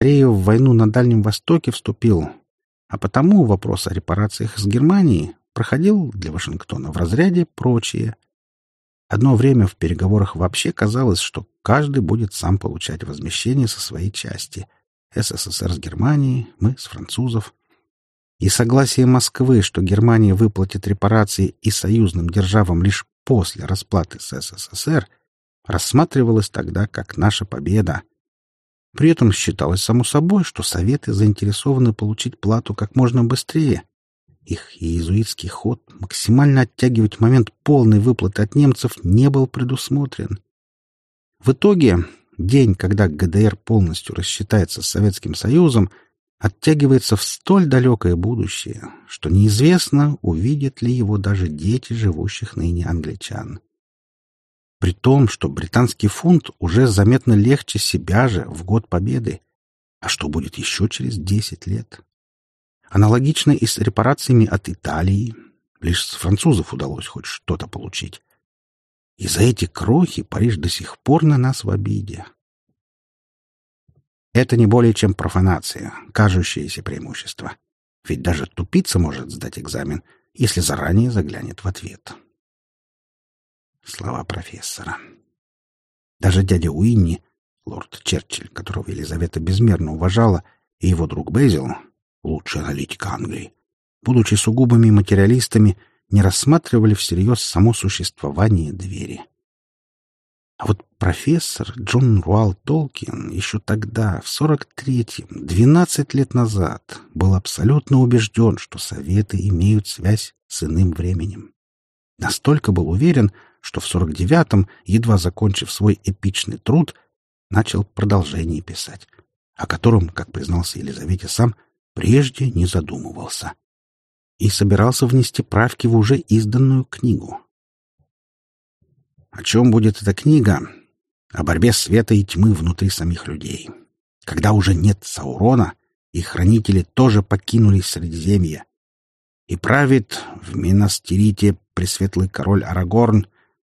Корею в войну на Дальнем Востоке вступил, а потому вопрос о репарациях с Германией проходил для Вашингтона в разряде «прочие». Одно время в переговорах вообще казалось, что каждый будет сам получать возмещение со своей части. СССР с Германией, мы с французов. И согласие Москвы, что Германия выплатит репарации и союзным державам лишь после расплаты с СССР, рассматривалось тогда как наша победа. При этом считалось само собой, что Советы заинтересованы получить плату как можно быстрее, их иезуитский ход максимально оттягивать момент полной выплаты от немцев не был предусмотрен. В итоге день, когда ГДР полностью рассчитается с Советским Союзом, оттягивается в столь далекое будущее, что неизвестно, увидят ли его даже дети живущих ныне англичан. При том, что британский фунт уже заметно легче себя же в год победы. А что будет еще через десять лет? Аналогично и с репарациями от Италии. Лишь с французов удалось хоть что-то получить. И за эти крохи Париж до сих пор на нас в обиде. Это не более чем профанация, кажущееся преимущество. Ведь даже тупица может сдать экзамен, если заранее заглянет в ответ. Слова профессора. Даже дядя Уинни, лорд Черчилль, которого Елизавета безмерно уважала, и его друг Безил, лучший аналитик Англии, будучи сугубыми материалистами, не рассматривали всерьез само существование двери. А вот профессор Джон Руал Толкин еще тогда, в 43-м, 12 лет назад, был абсолютно убежден, что Советы имеют связь с иным временем. Настолько был уверен, что в 49-м, едва закончив свой эпичный труд, начал продолжение писать, о котором, как признался Елизавете сам, прежде не задумывался и собирался внести правки в уже изданную книгу. О чем будет эта книга? О борьбе света и тьмы внутри самих людей. Когда уже нет Саурона, и хранители тоже покинули Средиземье. И правит в Минастерите пресветлый король Арагорн,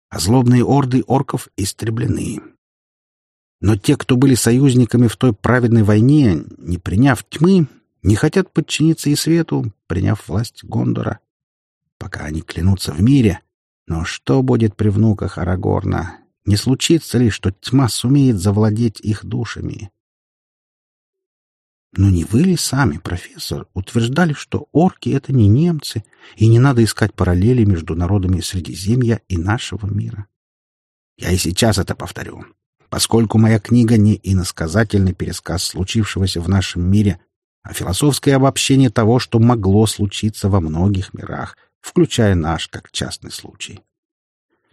а злобные орды орков истреблены. Но те, кто были союзниками в той праведной войне, не приняв тьмы, не хотят подчиниться и свету, приняв власть Гондора. Пока они клянутся в мире, но что будет при внуках Арагорна? Не случится ли, что тьма сумеет завладеть их душами? Но не вы ли сами, профессор, утверждали, что орки — это не немцы, и не надо искать параллели между народами Средиземья и нашего мира? Я и сейчас это повторю. Поскольку моя книга не иносказательный пересказ случившегося в нашем мире, а философское обобщение того, что могло случиться во многих мирах, включая наш как частный случай.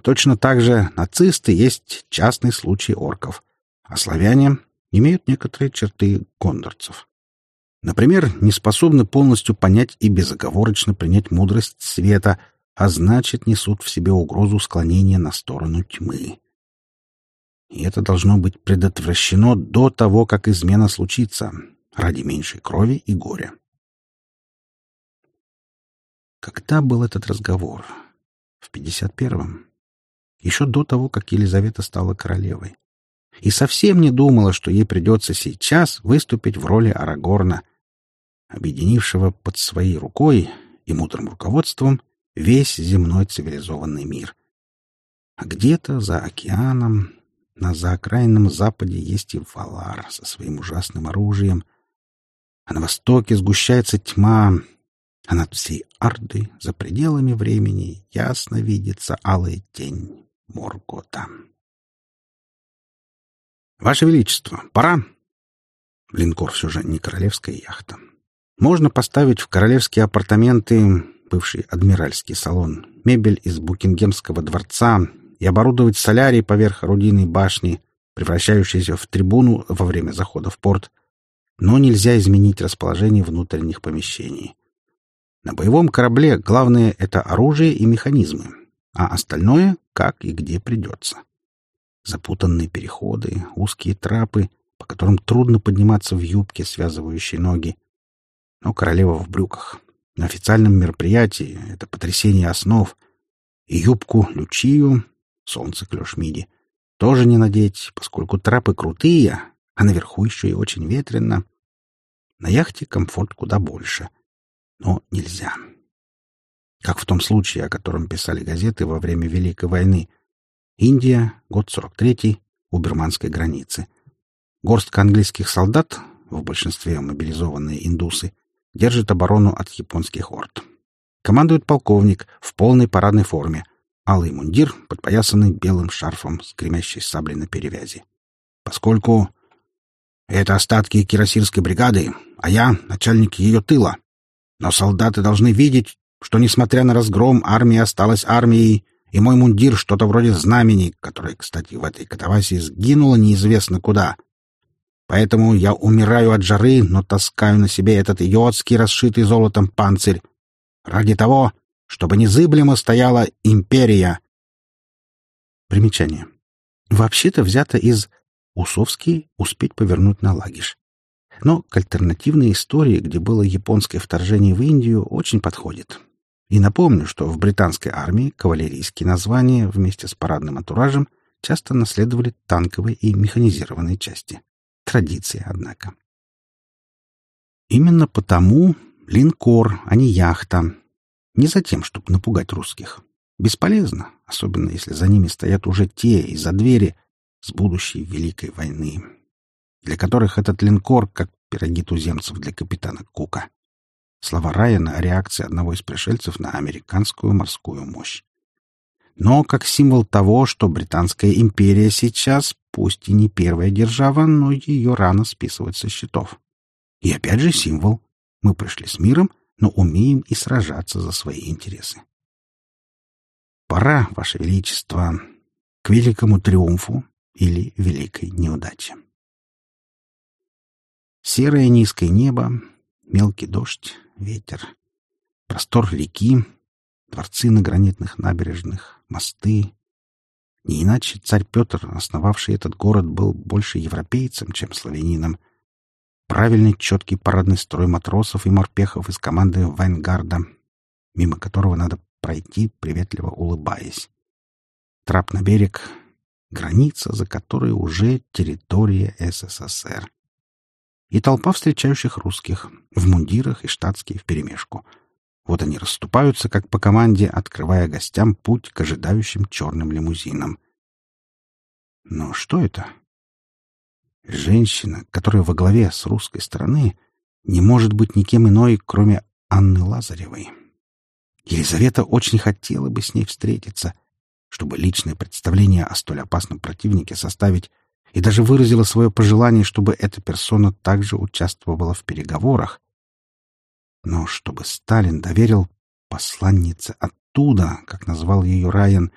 Точно так же нацисты есть частный случай орков, а славяне имеют некоторые черты гондорцев. Например, не способны полностью понять и безоговорочно принять мудрость света, а значит, несут в себе угрозу склонения на сторону тьмы. И это должно быть предотвращено до того, как измена случится, ради меньшей крови и горя. Когда был этот разговор? В 51-м. Еще до того, как Елизавета стала королевой. И совсем не думала, что ей придется сейчас выступить в роли Арагорна, объединившего под своей рукой и мудрым руководством весь земной цивилизованный мир. А где-то за океаном, на заокраинном западе есть и Валар со своим ужасным оружием — а на востоке сгущается тьма, а над всей Ардой, за пределами времени, ясно видится алая тень Моргота. «Ваше Величество, пора!» Линкор все же не королевская яхта. Можно поставить в королевские апартаменты, бывший адмиральский салон, мебель из Букингемского дворца и оборудовать солярий поверх орудийной башни, превращающейся в трибуну во время захода в порт — но нельзя изменить расположение внутренних помещений. На боевом корабле главное — это оружие и механизмы, а остальное — как и где придется. Запутанные переходы, узкие трапы, по которым трудно подниматься в юбке, связывающей ноги. Но королева в брюках. На официальном мероприятии — это потрясение основ. И юбку Лючию, солнце клеш миди, тоже не надеть, поскольку трапы крутые, а наверху еще и очень ветрено. На яхте комфорт куда больше. Но нельзя. Как в том случае, о котором писали газеты во время Великой войны. Индия, год 43-й, у бирманской границы. Горстка английских солдат, в большинстве мобилизованные индусы, держит оборону от японских орд. Командует полковник в полной парадной форме, алый мундир, подпоясанный белым шарфом с гремящей саблей на перевязи. Поскольку это остатки кирасирской бригады, а я — начальник ее тыла. Но солдаты должны видеть, что, несмотря на разгром, армия осталась армией, и мой мундир — что-то вроде знамени, которое, кстати, в этой катавасии сгинуло неизвестно куда. Поэтому я умираю от жары, но таскаю на себе этот идиотский расшитый золотом панцирь. Ради того, чтобы незыблемо стояла империя. Примечание. Вообще-то взято из Усовский успеть повернуть на лагиш. Но к альтернативной истории, где было японское вторжение в Индию, очень подходит. И напомню, что в британской армии кавалерийские названия вместе с парадным антуражем часто наследовали танковые и механизированные части. Традиция, однако. Именно потому линкор, а не яхта. Не за тем, чтобы напугать русских. Бесполезно, особенно если за ними стоят уже те из-за двери, с будущей Великой войны, для которых этот линкор как пироги туземцев для капитана Кука. Слова Райана о реакции одного из пришельцев на американскую морскую мощь. Но как символ того, что Британская империя сейчас, пусть и не первая держава, но ее рано списывать со счетов. И опять же символ. Мы пришли с миром, но умеем и сражаться за свои интересы. Пора, Ваше Величество, к великому триумфу, или великой неудачи. Серое низкое небо, мелкий дождь, ветер, простор реки, дворцы на гранитных набережных, мосты. Не иначе царь Петр, основавший этот город, был больше европейцем, чем славянином. Правильный, четкий парадный строй матросов и морпехов из команды Вайнгарда, мимо которого надо пройти, приветливо улыбаясь. Трап на берег, граница, за которой уже территория СССР. И толпа встречающих русских, в мундирах и штатские вперемешку. Вот они расступаются, как по команде, открывая гостям путь к ожидающим черным лимузинам. Но что это? Женщина, которая во главе с русской стороны, не может быть никем иной, кроме Анны Лазаревой. Елизавета очень хотела бы с ней встретиться — чтобы личное представление о столь опасном противнике составить, и даже выразила свое пожелание, чтобы эта персона также участвовала в переговорах. Но чтобы Сталин доверил посланнице оттуда, как назвал ее Райан,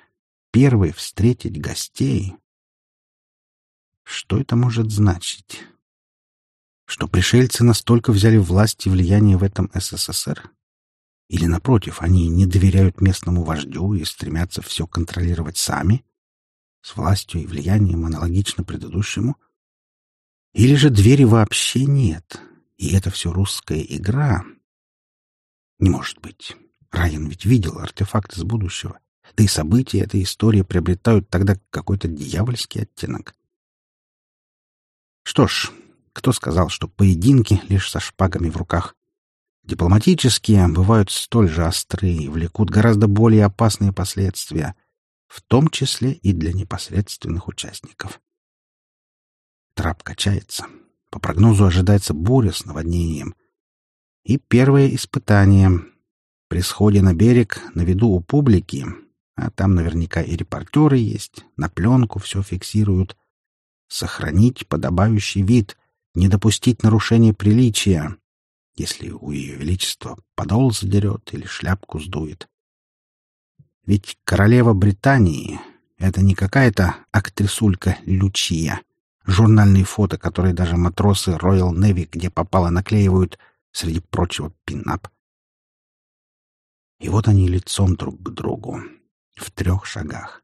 первой встретить гостей. Что это может значить? Что пришельцы настолько взяли власть и влияние в этом СССР? Или, напротив, они не доверяют местному вождю и стремятся все контролировать сами, с властью и влиянием аналогично предыдущему? Или же двери вообще нет, и это все русская игра? Не может быть. Райан ведь видел артефакт из будущего. Да и события этой истории приобретают тогда какой-то дьявольский оттенок. Что ж, кто сказал, что поединки лишь со шпагами в руках Дипломатические бывают столь же острые и влекут гораздо более опасные последствия, в том числе и для непосредственных участников. Трап качается. По прогнозу ожидается буря с наводнением. И первое испытание. При сходе на берег, на виду у публики, а там наверняка и репортеры есть, на пленку все фиксируют, сохранить подобающий вид, не допустить нарушения приличия, если у Ее Величества подол задерет или шляпку сдует. Ведь королева Британии — это не какая-то актрисулька Лючия, журнальные фото, которые даже матросы Royal Navy, где попало, наклеивают, среди прочего, пинап. И вот они лицом друг к другу, в трех шагах.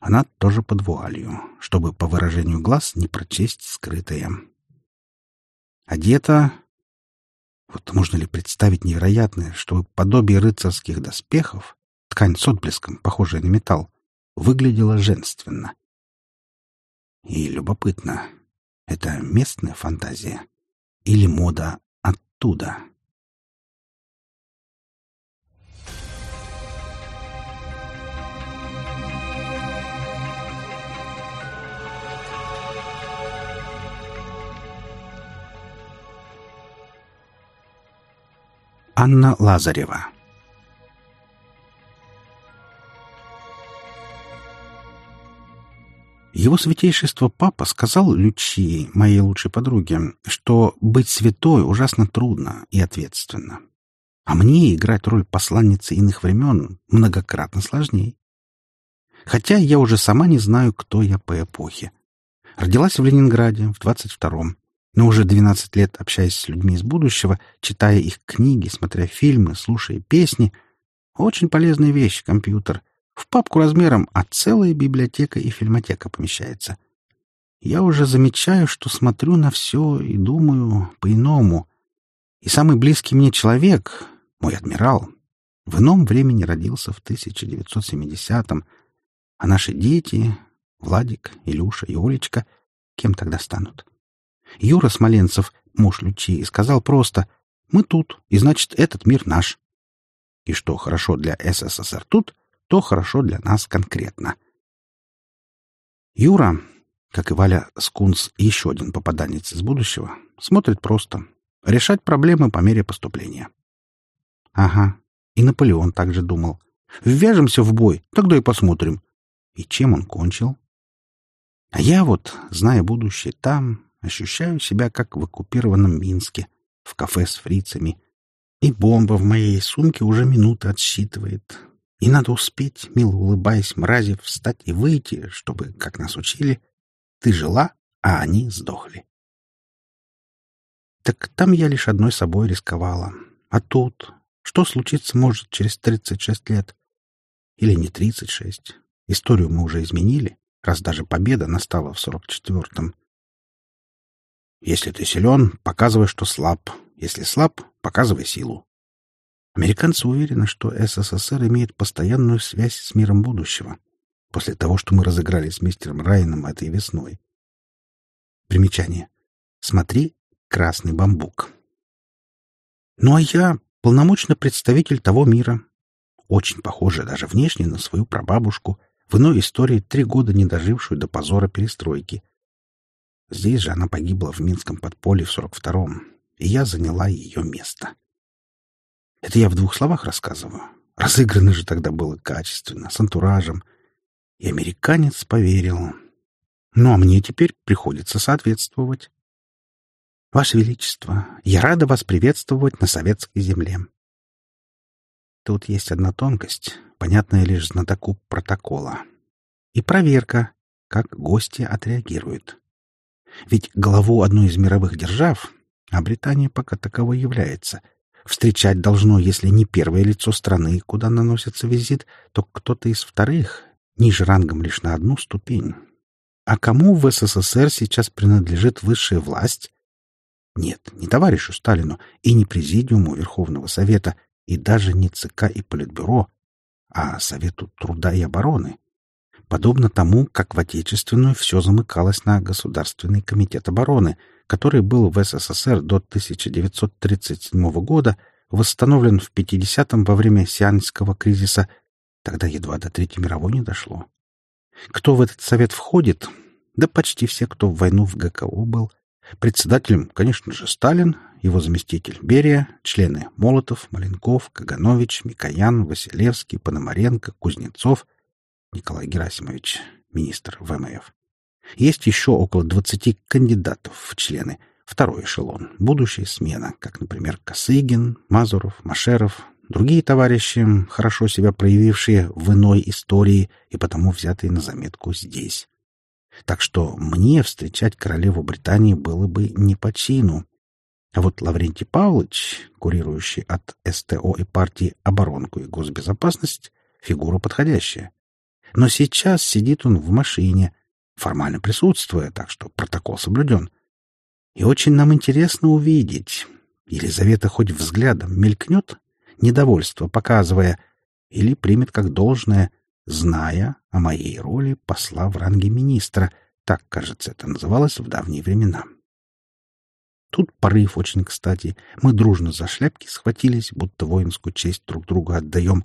Она тоже под вуалью, чтобы по выражению глаз не прочесть скрытое. Одета вот можно ли представить невероятное, чтобы подобие рыцарских доспехов, ткань с отблеском, похожая на металл, выглядела женственно? И любопытно, Это местная фантазия или мода оттуда? Анна Лазарева Его святейшество Папа сказал Лючии, моей лучшей подруге, что быть святой ужасно трудно и ответственно. А мне играть роль посланницы иных времен многократно сложнее. Хотя я уже сама не знаю, кто я по эпохе. Родилась в Ленинграде в 22-м, но уже 12 лет общаясь с людьми из будущего, читая их книги, смотря фильмы, слушая песни. Очень полезная вещь — компьютер — в папку размером, а целая библиотека и фильмотека помещается. Я уже замечаю, что смотрю на все и думаю по-иному. И самый близкий мне человек, мой адмирал, в ином времени родился в 1970-м, а наши дети, Владик, Илюша и Олечка, кем тогда станут? Юра Смоленцев, муж Лючи, сказал просто «Мы тут, и значит, этот мир наш». И что хорошо для СССР тут, что хорошо для нас конкретно. Юра, как и Валя Скунс, еще один попаданец из будущего, смотрит просто. Решать проблемы по мере поступления. Ага, и Наполеон также думал. Ввяжемся в бой, тогда и посмотрим. И чем он кончил? А я вот, зная будущее там, ощущаю себя как в оккупированном Минске, в кафе с фрицами. И бомба в моей сумке уже минуты отсчитывает, и надо успеть, мило улыбаясь мрази, встать и выйти, чтобы, как нас учили, ты жила, а они сдохли. Так там я лишь одной собой рисковала. А тут что случиться может через 36 лет? Или не 36? Историю мы уже изменили, раз даже победа настала в 44-м. Если ты силен, показывай, что слаб. Если слаб, показывай силу. Американцы уверены, что СССР имеет постоянную связь с миром будущего, после того, что мы разыграли с мистером Райаном этой весной. Примечание. Смотри «Красный бамбук». Ну а я полномочный представитель того мира, очень похожий даже внешне на свою прабабушку, в иной истории три года не дожившую до позора перестройки. Здесь же она погибла в Минском подполье в 42-м, и я заняла ее место. Это я в двух словах рассказываю. Разыграно же тогда было качественно, с антуражем. И американец поверил. Ну, а мне теперь приходится соответствовать. Ваше Величество, я рада вас приветствовать на советской земле. Тут есть одна тонкость, понятная лишь знатоку протокола. И проверка, как гости отреагируют. Ведь главу одной из мировых держав, а Британия пока таковой является, Встречать должно, если не первое лицо страны, куда наносится визит, то кто-то из вторых, ниже рангом лишь на одну ступень. А кому в СССР сейчас принадлежит высшая власть? Нет, не товарищу Сталину и не Президиуму Верховного Совета, и даже не ЦК и Политбюро, а Совету труда и обороны. Подобно тому, как в Отечественную все замыкалось на Государственный комитет обороны — который был в СССР до 1937 года, восстановлен в 50-м во время Сианского кризиса, тогда едва до Третьей мировой не дошло. Кто в этот совет входит? Да почти все, кто в войну в ГКО был. Председателем, конечно же, Сталин, его заместитель Берия, члены Молотов, Маленков, Каганович, Микоян, Василевский, Пономаренко, Кузнецов, Николай Герасимович, министр ВМФ. Есть еще около 20 кандидатов в члены. Второй эшелон. Будущая смена, как, например, Косыгин, Мазуров, Машеров, другие товарищи, хорошо себя проявившие в иной истории и потому взятые на заметку здесь. Так что мне встречать королеву Британии было бы не по чину. А вот Лаврентий Павлович, курирующий от СТО и партии оборонку и госбезопасность, фигура подходящая. Но сейчас сидит он в машине, формально присутствуя, так что протокол соблюден. И очень нам интересно увидеть, Елизавета хоть взглядом мелькнет, недовольство показывая, или примет как должное, зная о моей роли посла в ранге министра, Так, кажется, это называлось в давние времена. Тут порыв очень кстати. Мы дружно за шляпки схватились, будто воинскую честь друг другу отдаем.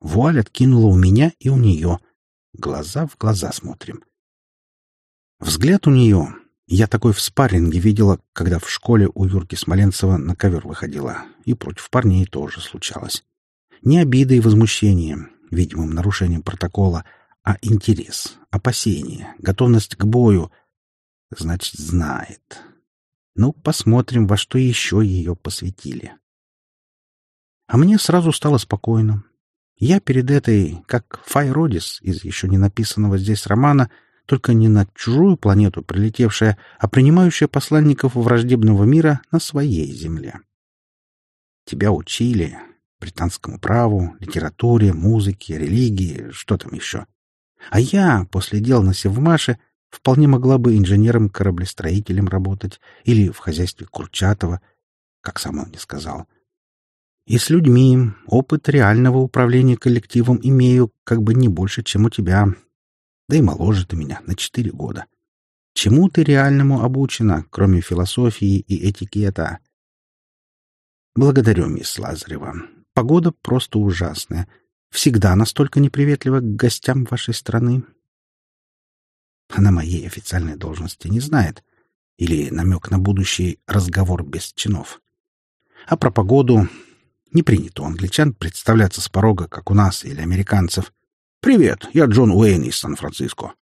Вуаль откинула у меня и у нее. Глаза в глаза смотрим. Взгляд у нее. Я такой в спарринге видела, когда в школе у Юрки Смоленцева на ковер выходила. И против парней тоже случалось. Не обида и возмущение, видимым нарушением протокола, а интерес, опасение, готовность к бою. Значит, знает. Ну, посмотрим, во что еще ее посвятили. А мне сразу стало спокойно. Я перед этой, как Файродис из еще не написанного здесь романа, только не на чужую планету прилетевшая, а принимающая посланников враждебного мира на своей земле. Тебя учили британскому праву, литературе, музыке, религии, что там еще. А я, после дел на Севмаше, вполне могла бы инженером-кораблестроителем работать или в хозяйстве Курчатова, как сам он мне сказал. И с людьми опыт реального управления коллективом имею как бы не больше, чем у тебя. Да и моложе ты меня на четыре года. Чему ты реальному обучена, кроме философии и этикета? Благодарю, мисс Лазарева. Погода просто ужасная — всегда настолько неприветлива к гостям вашей страны? Она моей официальной должности не знает. Или намек на будущий разговор без чинов. А про погоду не принято у англичан представляться с порога, как у нас или американцев. «Привет, я Джон Уэйн из Сан-Франциско».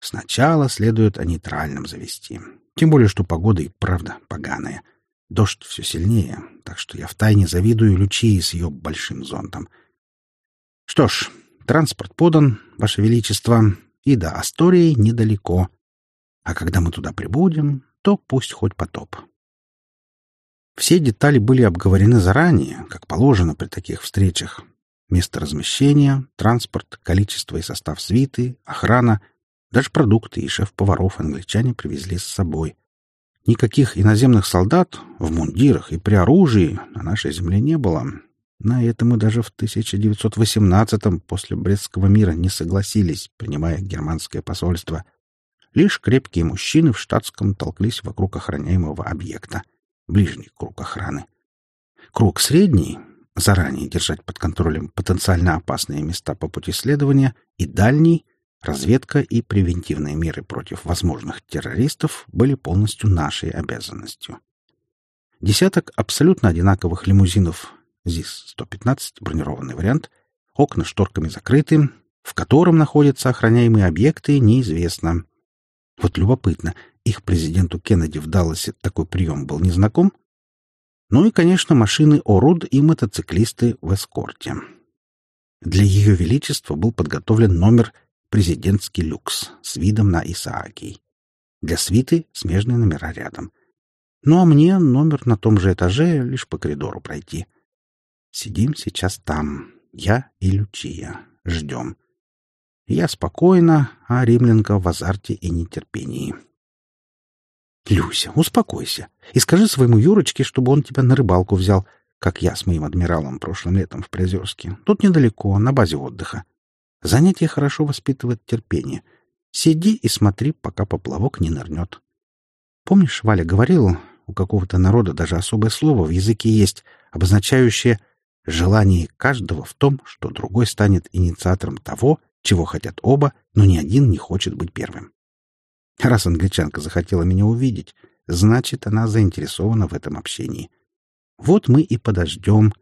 Сначала следует о нейтральном завести. Тем более, что погода и правда поганая. Дождь все сильнее, так что я втайне завидую Лючии с ее большим зонтом — что ж, транспорт подан, Ваше Величество, и до Астории недалеко. А когда мы туда прибудем, то пусть хоть потоп. Все детали были обговорены заранее, как положено при таких встречах. Место размещения, транспорт, количество и состав свиты, охрана, даже продукты и шеф-поваров англичане привезли с собой. Никаких иноземных солдат в мундирах и при оружии на нашей земле не было, на это мы даже в 1918-м после Брестского мира не согласились, принимая германское посольство. Лишь крепкие мужчины в штатском толклись вокруг охраняемого объекта. Ближний круг охраны. Круг средний — заранее держать под контролем потенциально опасные места по пути следования, и дальний — разведка и превентивные меры против возможных террористов были полностью нашей обязанностью. Десяток абсолютно одинаковых лимузинов ЗИС-115, бронированный вариант, окна шторками закрыты, в котором находятся охраняемые объекты, неизвестно. Вот любопытно, их президенту Кеннеди в Далласе такой прием был незнаком? Ну и, конечно, машины Оруд и мотоциклисты в эскорте. Для Ее Величества был подготовлен номер «Президентский люкс» с видом на Исаакий. Для свиты смежные номера рядом. Ну а мне номер на том же этаже лишь по коридору пройти. Сидим сейчас там, я и Лючия, ждем. Я спокойно, а римлянка в азарте и нетерпении. «Люся, успокойся и скажи своему Юрочке, чтобы он тебя на рыбалку взял, как я с моим адмиралом прошлым летом в Приозерске. Тут недалеко, на базе отдыха. Занятие хорошо воспитывает терпение. Сиди и смотри, пока поплавок не нырнет. Помнишь, Валя говорила, у какого-то народа даже особое слово в языке есть, обозначающее Желание каждого в том, что другой станет инициатором того, чего хотят оба, но ни один не хочет быть первым. Раз англичанка захотела меня увидеть, значит, она заинтересована в этом общении. Вот мы и подождем,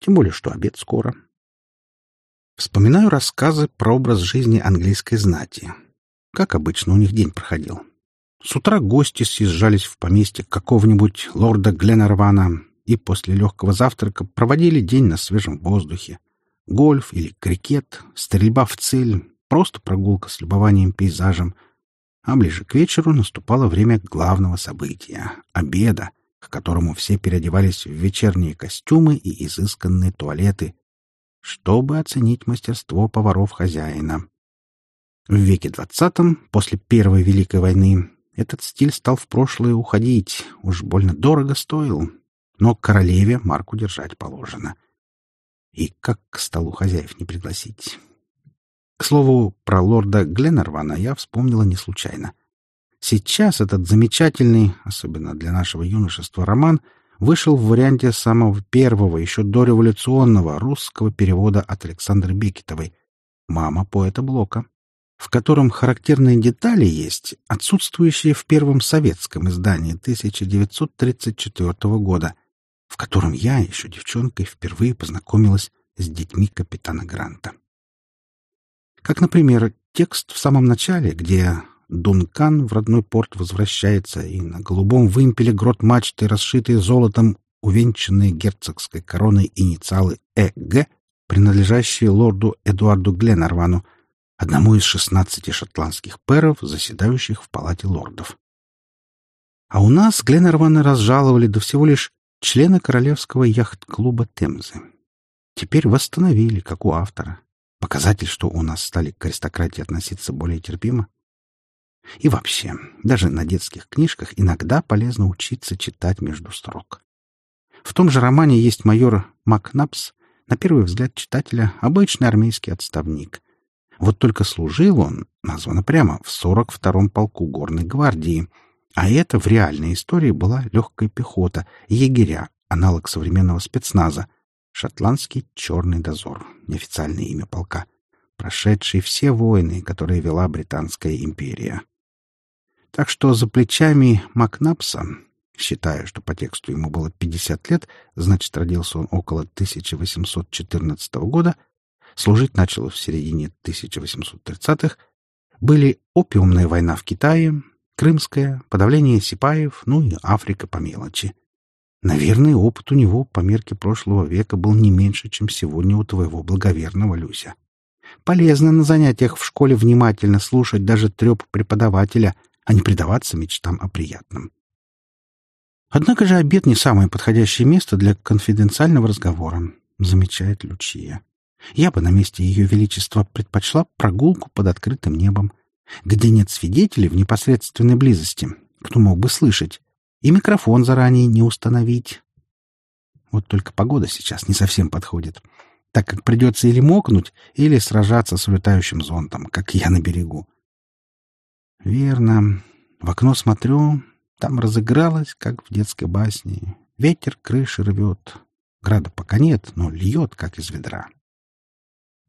тем более, что обед скоро. Вспоминаю рассказы про образ жизни английской знати. Как обычно у них день проходил. С утра гости съезжались в поместье какого-нибудь лорда Гленарвана, и после легкого завтрака проводили день на свежем воздухе. Гольф или крикет, стрельба в цель, просто прогулка с любованием пейзажем. А ближе к вечеру наступало время главного события — обеда, к которому все переодевались в вечерние костюмы и изысканные туалеты, чтобы оценить мастерство поваров хозяина. В веке двадцатом, после Первой Великой войны, этот стиль стал в прошлое уходить, уж больно дорого стоил, но королеве марку держать положено. И как к столу хозяев не пригласить? К слову, про лорда Гленнервана я вспомнила не случайно. Сейчас этот замечательный, особенно для нашего юношества, роман вышел в варианте самого первого, еще дореволюционного русского перевода от Александры Бекетовой «Мама поэта Блока», в котором характерные детали есть, отсутствующие в первом советском издании 1934 года, в котором я, еще девчонкой, впервые познакомилась с детьми капитана Гранта. Как, например, текст в самом начале, где Дункан в родной порт возвращается, и на голубом вымпеле грот мачты, расшитые золотом, увенчанные герцогской короной инициалы «Э.Г., принадлежащие лорду Эдуарду Гленарвану, одному из шестнадцати шотландских пэров, заседающих в палате лордов. А у нас Гленарвана разжаловали до всего лишь члена Королевского яхт-клуба Темзы. Теперь восстановили, как у автора. Показатель, что у нас стали к аристократии относиться более терпимо. И вообще, даже на детских книжках иногда полезно учиться читать между строк. В том же романе есть майор Макнапс, на первый взгляд читателя, обычный армейский отставник. Вот только служил он, названо прямо, в 42-м полку горной гвардии, а это в реальной истории была легкая пехота, егеря, аналог современного спецназа, шотландский черный дозор, неофициальное имя полка, прошедший все войны, которые вела Британская империя. Так что за плечами Макнапса, считая, что по тексту ему было 50 лет, значит, родился он около 1814 года, служить начал в середине 1830-х, были опиумная война в Китае, Крымская, подавление сипаев, ну и Африка по мелочи. Наверное, опыт у него по мерке прошлого века был не меньше, чем сегодня у твоего благоверного Люся. Полезно на занятиях в школе внимательно слушать даже треп преподавателя, а не предаваться мечтам о приятном. Однако же обед не самое подходящее место для конфиденциального разговора, замечает Лючия. Я бы на месте Ее Величества предпочла прогулку под открытым небом, где нет свидетелей в непосредственной близости, кто мог бы слышать, и микрофон заранее не установить. Вот только погода сейчас не совсем подходит, так как придется или мокнуть, или сражаться с улетающим зонтом, как я на берегу. Верно. В окно смотрю, там разыгралось, как в детской басне. Ветер крыши рвет. Града пока нет, но льет, как из ведра.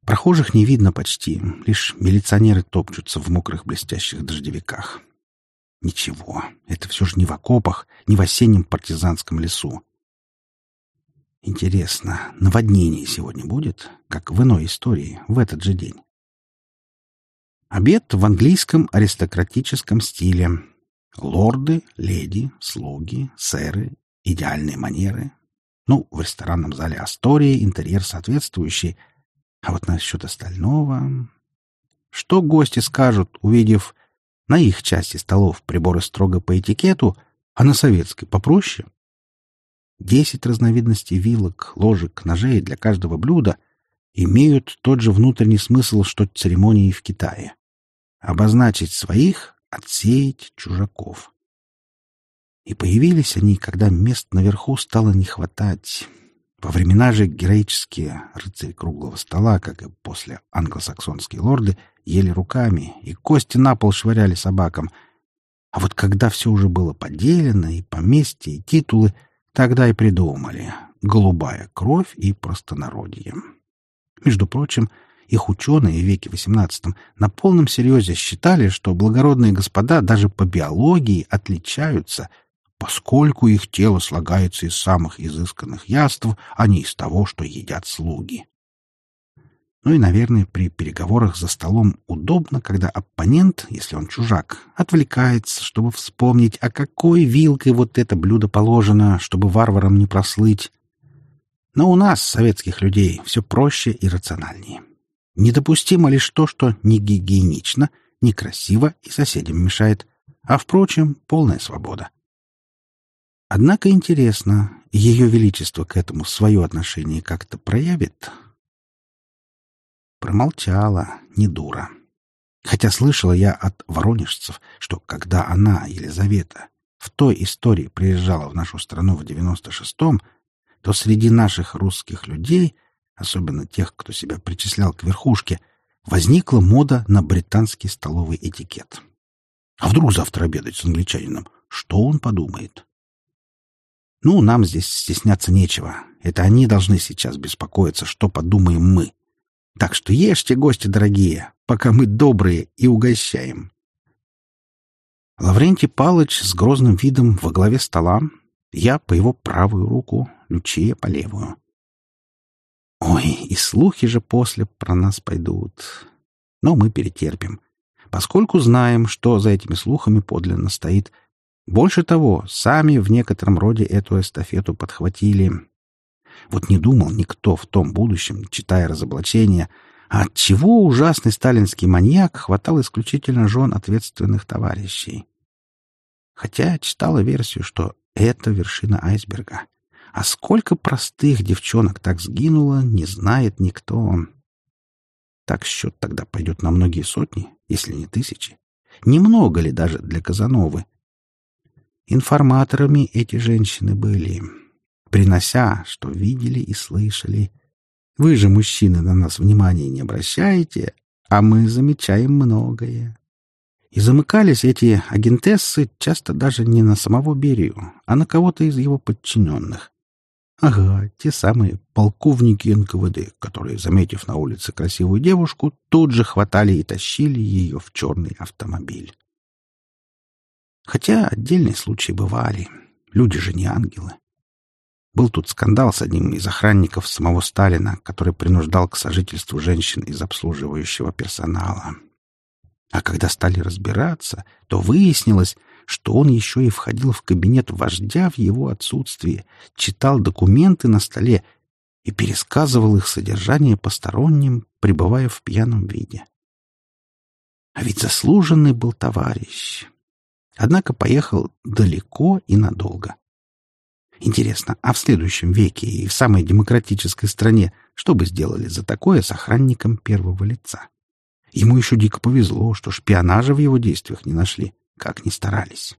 Прохожих не видно почти, лишь милиционеры топчутся в мокрых блестящих дождевиках. Ничего, это все же не в окопах, не в осеннем партизанском лесу. Интересно, наводнение сегодня будет, как в иной истории, в этот же день? Обед в английском аристократическом стиле. Лорды, леди, слуги, сэры, идеальные манеры. Ну, в ресторанном зале Астории интерьер соответствующий. А вот насчет остального... Что гости скажут, увидев на их части столов приборы строго по этикету, а на советской попроще? Десять разновидностей вилок, ложек, ножей для каждого блюда имеют тот же внутренний смысл, что церемонии в Китае обозначить своих, отсеять чужаков. И появились они, когда мест наверху стало не хватать. Во времена же героические рыцари круглого стола, как и после англосаксонские лорды, ели руками и кости на пол швыряли собакам. А вот когда все уже было поделено, и поместье, и титулы, тогда и придумали голубая кровь и простонародье. Между прочим, их ученые в веке XVIII на полном серьезе считали, что благородные господа даже по биологии отличаются, поскольку их тело слагается из самых изысканных яств, а не из того, что едят слуги. Ну и, наверное, при переговорах за столом удобно, когда оппонент, если он чужак, отвлекается, чтобы вспомнить, а какой вилкой вот это блюдо положено, чтобы варварам не прослыть. Но у нас, советских людей, все проще и рациональнее. Недопустимо лишь то, что не гигиенично, некрасиво и соседям мешает, а, впрочем, полная свобода. Однако интересно, Ее Величество к этому свое отношение как-то проявит? Промолчала, не дура. Хотя слышала я от воронежцев, что когда она, Елизавета, в той истории приезжала в нашу страну в 96-м, то среди наших русских людей особенно тех, кто себя причислял к верхушке, возникла мода на британский столовый этикет. А вдруг завтра обедать с англичанином? Что он подумает? Ну, нам здесь стесняться нечего. Это они должны сейчас беспокоиться, что подумаем мы. Так что ешьте, гости дорогие, пока мы добрые и угощаем. Лаврентий Палыч с грозным видом во главе стола, я по его правую руку, Лючия по левую. Ой, и слухи же после про нас пойдут. Но мы перетерпим, поскольку знаем, что за этими слухами подлинно стоит. Больше того, сами в некотором роде эту эстафету подхватили. Вот не думал никто в том будущем, читая разоблачения, от чего ужасный сталинский маньяк хватал исключительно жен ответственных товарищей. Хотя читала версию, что это вершина айсберга. А сколько простых девчонок так сгинуло, не знает никто. Так счет тогда пойдет на многие сотни, если не тысячи. Немного ли даже для Казановы? Информаторами эти женщины были, принося, что видели и слышали — вы же, мужчины, на нас внимания не обращаете, а мы замечаем многое. И замыкались эти агентессы часто даже не на самого Берию, а на кого-то из его подчиненных. Ага, те самые полковники НКВД, которые, заметив на улице красивую девушку, тут же хватали и тащили ее в черный автомобиль. Хотя отдельные случаи бывали. Люди же не ангелы. Был тут скандал с одним из охранников самого Сталина, который принуждал к сожительству женщин из обслуживающего персонала. А когда стали разбираться, то выяснилось, что он еще и входил в кабинет вождя в его отсутствие, читал документы на столе и пересказывал их содержание посторонним, пребывая в пьяном виде. А ведь заслуженный был товарищ. Однако поехал далеко и надолго. Интересно, а в следующем веке и в самой демократической стране что бы сделали за такое с охранником первого лица? Ему еще дико повезло, что шпионажа в его действиях не нашли, как ни старались.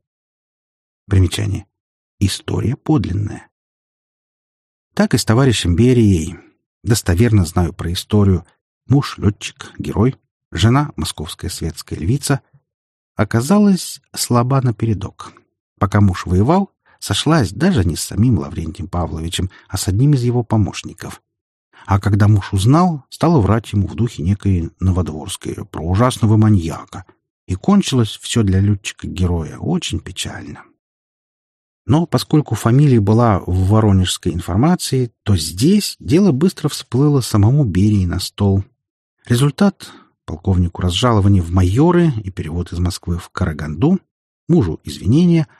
Примечание. История подлинная. Так и с товарищем Берией. Достоверно знаю про историю. Муж — летчик, герой, жена — московская светская львица. Оказалась слаба напередок. Пока муж воевал, сошлась даже не с самим Лаврентием Павловичем, а с одним из его помощников. А когда муж узнал, стала врать ему в духе некой Новодворской про ужасного маньяка. И кончилось все для летчика-героя очень печально. Но поскольку фамилия была в воронежской информации, то здесь дело быстро всплыло самому Берии на стол. Результат — полковнику разжалование в майоры и перевод из Москвы в Караганду, мужу извинения —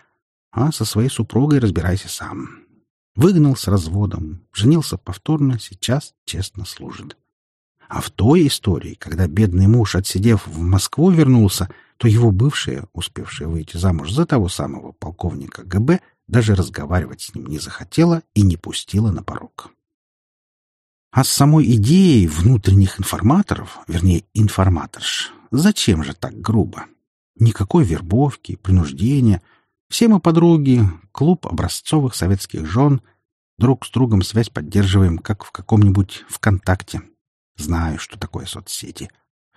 а со своей супругой разбирайся сам. Выгнал с разводом, женился повторно, сейчас честно служит. А в той истории, когда бедный муж, отсидев в Москву, вернулся, то его бывшая, успевшая выйти замуж за того самого полковника ГБ, даже разговаривать с ним не захотела и не пустила на порог. А с самой идеей внутренних информаторов, вернее, информаторш, зачем же так грубо? Никакой вербовки, принуждения — все мы подруги, клуб образцовых советских жен. Друг с другом связь поддерживаем, как в каком-нибудь ВКонтакте. Знаю, что такое соцсети.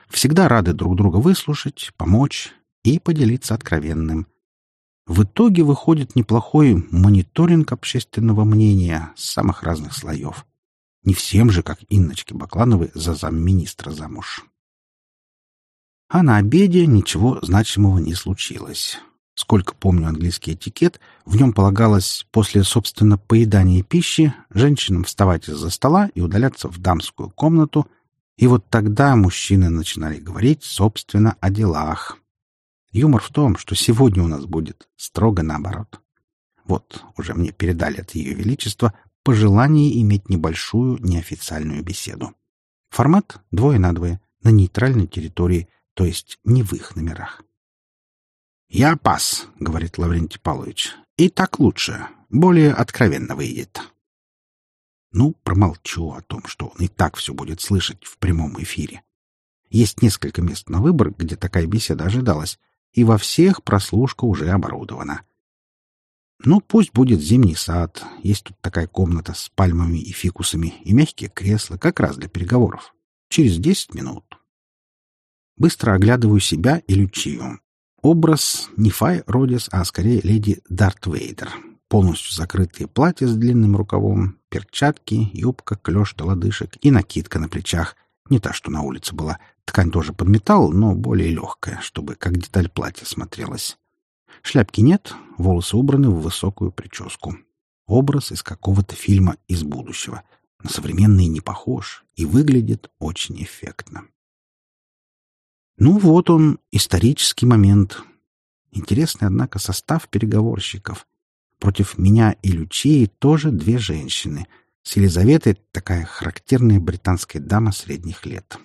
Всегда рады друг друга выслушать, помочь и поделиться откровенным. В итоге выходит неплохой мониторинг общественного мнения с самых разных слоев. Не всем же, как Инночке Баклановой, за замминистра замуж. А на обеде ничего значимого не случилось. Сколько помню английский этикет, в нем полагалось после, собственно, поедания пищи женщинам вставать из-за стола и удаляться в дамскую комнату, и вот тогда мужчины начинали говорить, собственно, о делах. Юмор в том, что сегодня у нас будет строго наоборот. Вот, уже мне передали от Ее Величества пожелание иметь небольшую неофициальную беседу. Формат двое на двое, на нейтральной территории, то есть не в их номерах. «Я пас», — говорит Лаврентий Павлович. «И так лучше. Более откровенно выйдет». Ну, промолчу о том, что он и так все будет слышать в прямом эфире. Есть несколько мест на выбор, где такая беседа ожидалась, и во всех прослушка уже оборудована. Ну, пусть будет зимний сад, есть тут такая комната с пальмами и фикусами, и мягкие кресла, как раз для переговоров. Через десять минут. Быстро оглядываю себя и Лючию. Образ не Фай Родис, а скорее леди Дарт Вейдер. Полностью закрытые платья с длинным рукавом, перчатки, юбка, клеш до лодыжек и накидка на плечах. Не та, что на улице была. Ткань тоже под металл, но более легкая, чтобы как деталь платья смотрелась. Шляпки нет, волосы убраны в высокую прическу. Образ из какого-то фильма из будущего. На современный не похож и выглядит очень эффектно. Ну вот он, исторический момент. Интересный, однако, состав переговорщиков. Против меня и Лючии тоже две женщины. С Елизаветой такая характерная британская дама средних лет.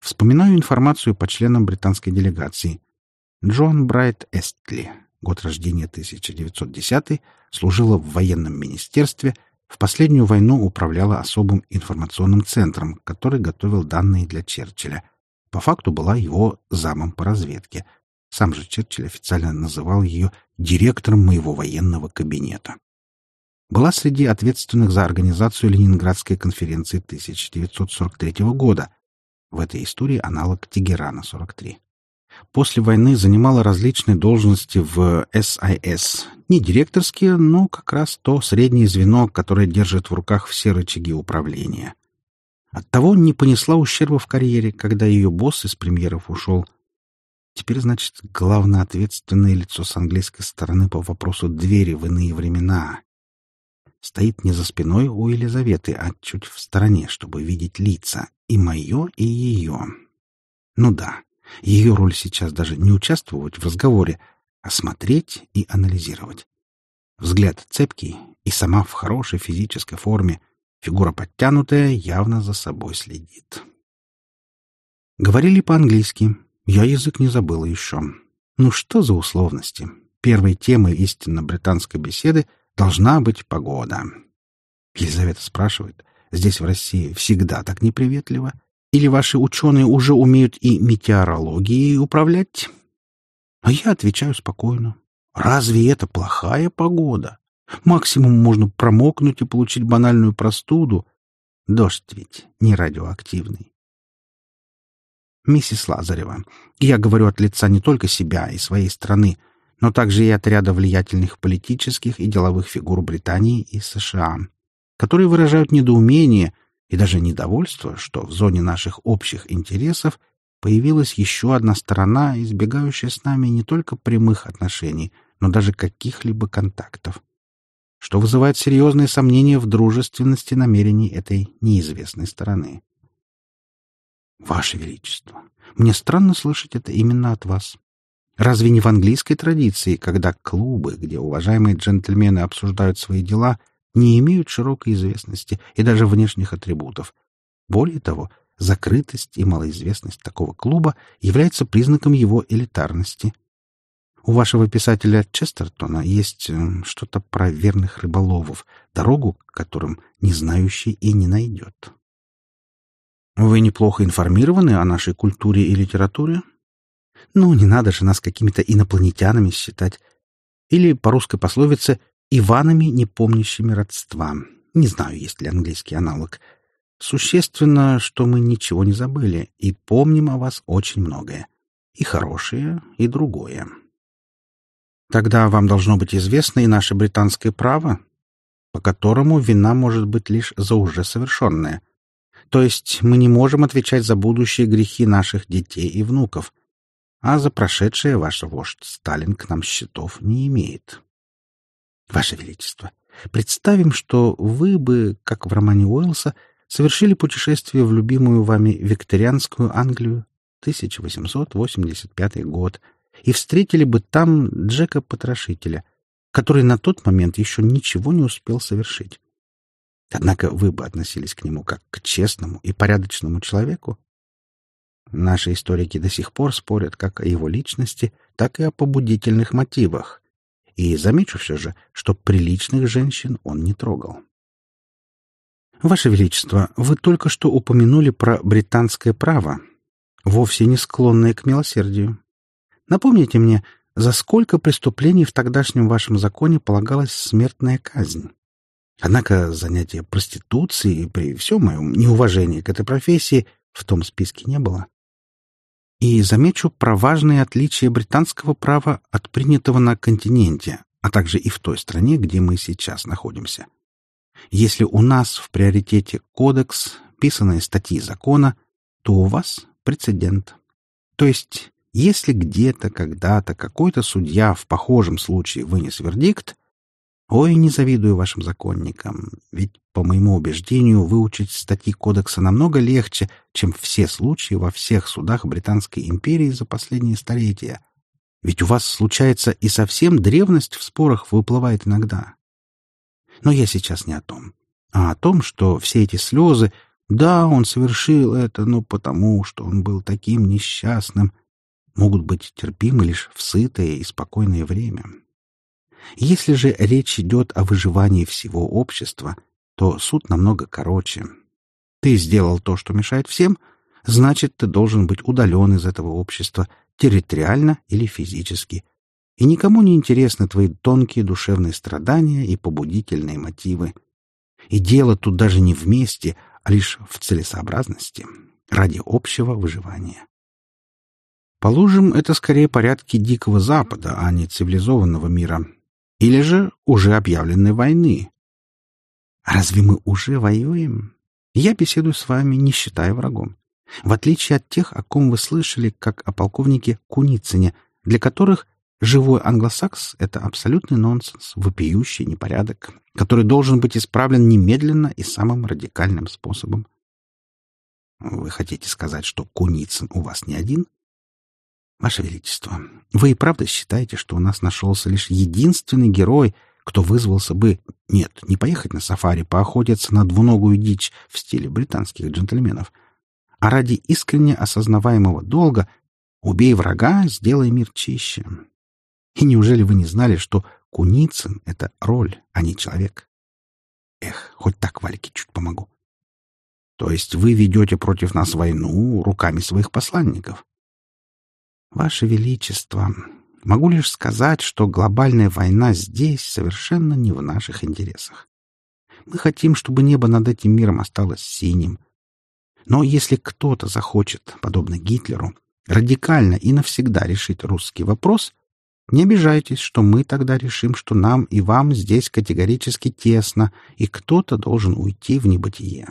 Вспоминаю информацию по членам британской делегации. Джон Брайт Эстли, год рождения 1910, служила в военном министерстве, в последнюю войну управляла особым информационным центром, который готовил данные для Черчилля — по факту была его замом по разведке. Сам же Черчилль официально называл ее директором моего военного кабинета. Была среди ответственных за организацию Ленинградской конференции 1943 года. В этой истории аналог Тегерана 43. После войны занимала различные должности в СИС. Не директорские, но как раз то среднее звено, которое держит в руках все рычаги управления. Оттого не понесла ущерба в карьере, когда ее босс из премьеров ушел. Теперь, значит, главное ответственное лицо с английской стороны по вопросу двери в иные времена. Стоит не за спиной у Елизаветы, а чуть в стороне, чтобы видеть лица, и мое, и ее. Ну да, ее роль сейчас даже не участвовать в разговоре, а смотреть и анализировать. Взгляд цепкий и сама в хорошей физической форме, Фигура подтянутая, явно за собой следит. Говорили по-английски. Я язык не забыла еще. Ну что за условности? Первой темой истинно британской беседы должна быть погода. Елизавета спрашивает, здесь в России всегда так неприветливо? Или ваши ученые уже умеют и метеорологией управлять? А я отвечаю спокойно. Разве это плохая погода? Максимум можно промокнуть и получить банальную простуду. Дождь ведь не радиоактивный. Миссис Лазарева, я говорю от лица не только себя и своей страны, но также и от ряда влиятельных политических и деловых фигур Британии и США, которые выражают недоумение и даже недовольство, что в зоне наших общих интересов появилась еще одна сторона, избегающая с нами не только прямых отношений, но даже каких-либо контактов что вызывает серьезные сомнения в дружественности намерений этой неизвестной стороны. Ваше Величество, мне странно слышать это именно от вас. Разве не в английской традиции, когда клубы, где уважаемые джентльмены обсуждают свои дела, не имеют широкой известности и даже внешних атрибутов? Более того, закрытость и малоизвестность такого клуба является признаком его элитарности – у вашего писателя Честертона есть э, что-то про верных рыболовов, дорогу к которым не знающий и не найдет. Вы неплохо информированы о нашей культуре и литературе? Ну, не надо же нас какими-то инопланетянами считать. Или, по русской пословице, Иванами, не помнящими родства. Не знаю, есть ли английский аналог. Существенно, что мы ничего не забыли и помним о вас очень многое. И хорошее, и другое. Тогда вам должно быть известно и наше британское право, по которому вина может быть лишь за уже совершенное. То есть мы не можем отвечать за будущие грехи наших детей и внуков, а за прошедшее ваш вождь Сталин к нам счетов не имеет. Ваше Величество, представим, что вы бы, как в романе Уэллса, совершили путешествие в любимую вами викторианскую Англию, 1885 год — и встретили бы там Джека-потрошителя, который на тот момент еще ничего не успел совершить. Однако вы бы относились к нему как к честному и порядочному человеку. Наши историки до сих пор спорят как о его личности, так и о побудительных мотивах. И замечу все же, что приличных женщин он не трогал. Ваше Величество, вы только что упомянули про британское право, вовсе не склонное к милосердию. Напомните мне, за сколько преступлений в тогдашнем вашем законе полагалась смертная казнь? Однако занятие проституцией при всем моем неуважении к этой профессии в том списке не было. И замечу про важные отличия британского права от принятого на континенте, а также и в той стране, где мы сейчас находимся. Если у нас в приоритете кодекс, писанные статьи закона, то у вас прецедент. То есть, если где-то, когда-то какой-то судья в похожем случае вынес вердикт, ой, не завидую вашим законникам, ведь, по моему убеждению, выучить статьи кодекса намного легче, чем все случаи во всех судах Британской империи за последние столетия. Ведь у вас случается и совсем древность в спорах выплывает иногда. Но я сейчас не о том, а о том, что все эти слезы, да, он совершил это, но потому, что он был таким несчастным, могут быть терпимы лишь в сытое и спокойное время. Если же речь идет о выживании всего общества, то суд намного короче. Ты сделал то, что мешает всем, значит, ты должен быть удален из этого общества территориально или физически – и никому не интересны твои тонкие душевные страдания и побудительные мотивы. И дело тут даже не вместе, а лишь в целесообразности, ради общего выживания. Положим, это скорее порядки Дикого Запада, а не цивилизованного мира. Или же уже объявленной войны. Разве мы уже воюем? Я беседую с вами, не считая врагом. В отличие от тех, о ком вы слышали, как о полковнике Куницыне, для которых Живой англосакс — это абсолютный нонсенс, вопиющий непорядок, который должен быть исправлен немедленно и самым радикальным способом. Вы хотите сказать, что Куницын у вас не один? Ваше Величество, вы и правда считаете, что у нас нашелся лишь единственный герой, кто вызвался бы... Нет, не поехать на сафари, поохотиться на двуногую дичь в стиле британских джентльменов, а ради искренне осознаваемого долга «убей врага, сделай мир чище». И неужели вы не знали, что Куницын — это роль, а не человек? Эх, хоть так Вальке чуть помогу. То есть вы ведете против нас войну руками своих посланников? Ваше Величество, могу лишь сказать, что глобальная война здесь совершенно не в наших интересах. Мы хотим, чтобы небо над этим миром осталось синим. Но если кто-то захочет, подобно Гитлеру, радикально и навсегда решить русский вопрос, не обижайтесь, что мы тогда решим, что нам и вам здесь категорически тесно, и кто-то должен уйти в небытие.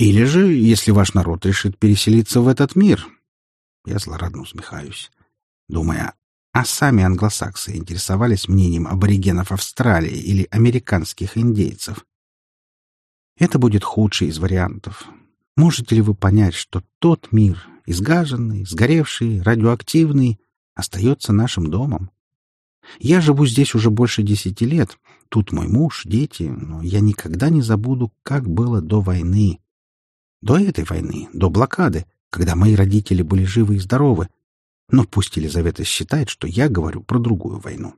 Или же, если ваш народ решит переселиться в этот мир. Я злорадно усмехаюсь, думая, а сами англосаксы интересовались мнением аборигенов Австралии или американских индейцев. Это будет худший из вариантов. Можете ли вы понять, что тот мир, изгаженный, сгоревший, радиоактивный, остается нашим домом. Я живу здесь уже больше десяти лет. Тут мой муж, дети, но я никогда не забуду, как было до войны. До этой войны, до блокады, когда мои родители были живы и здоровы. Но пусть Елизавета считает, что я говорю про другую войну.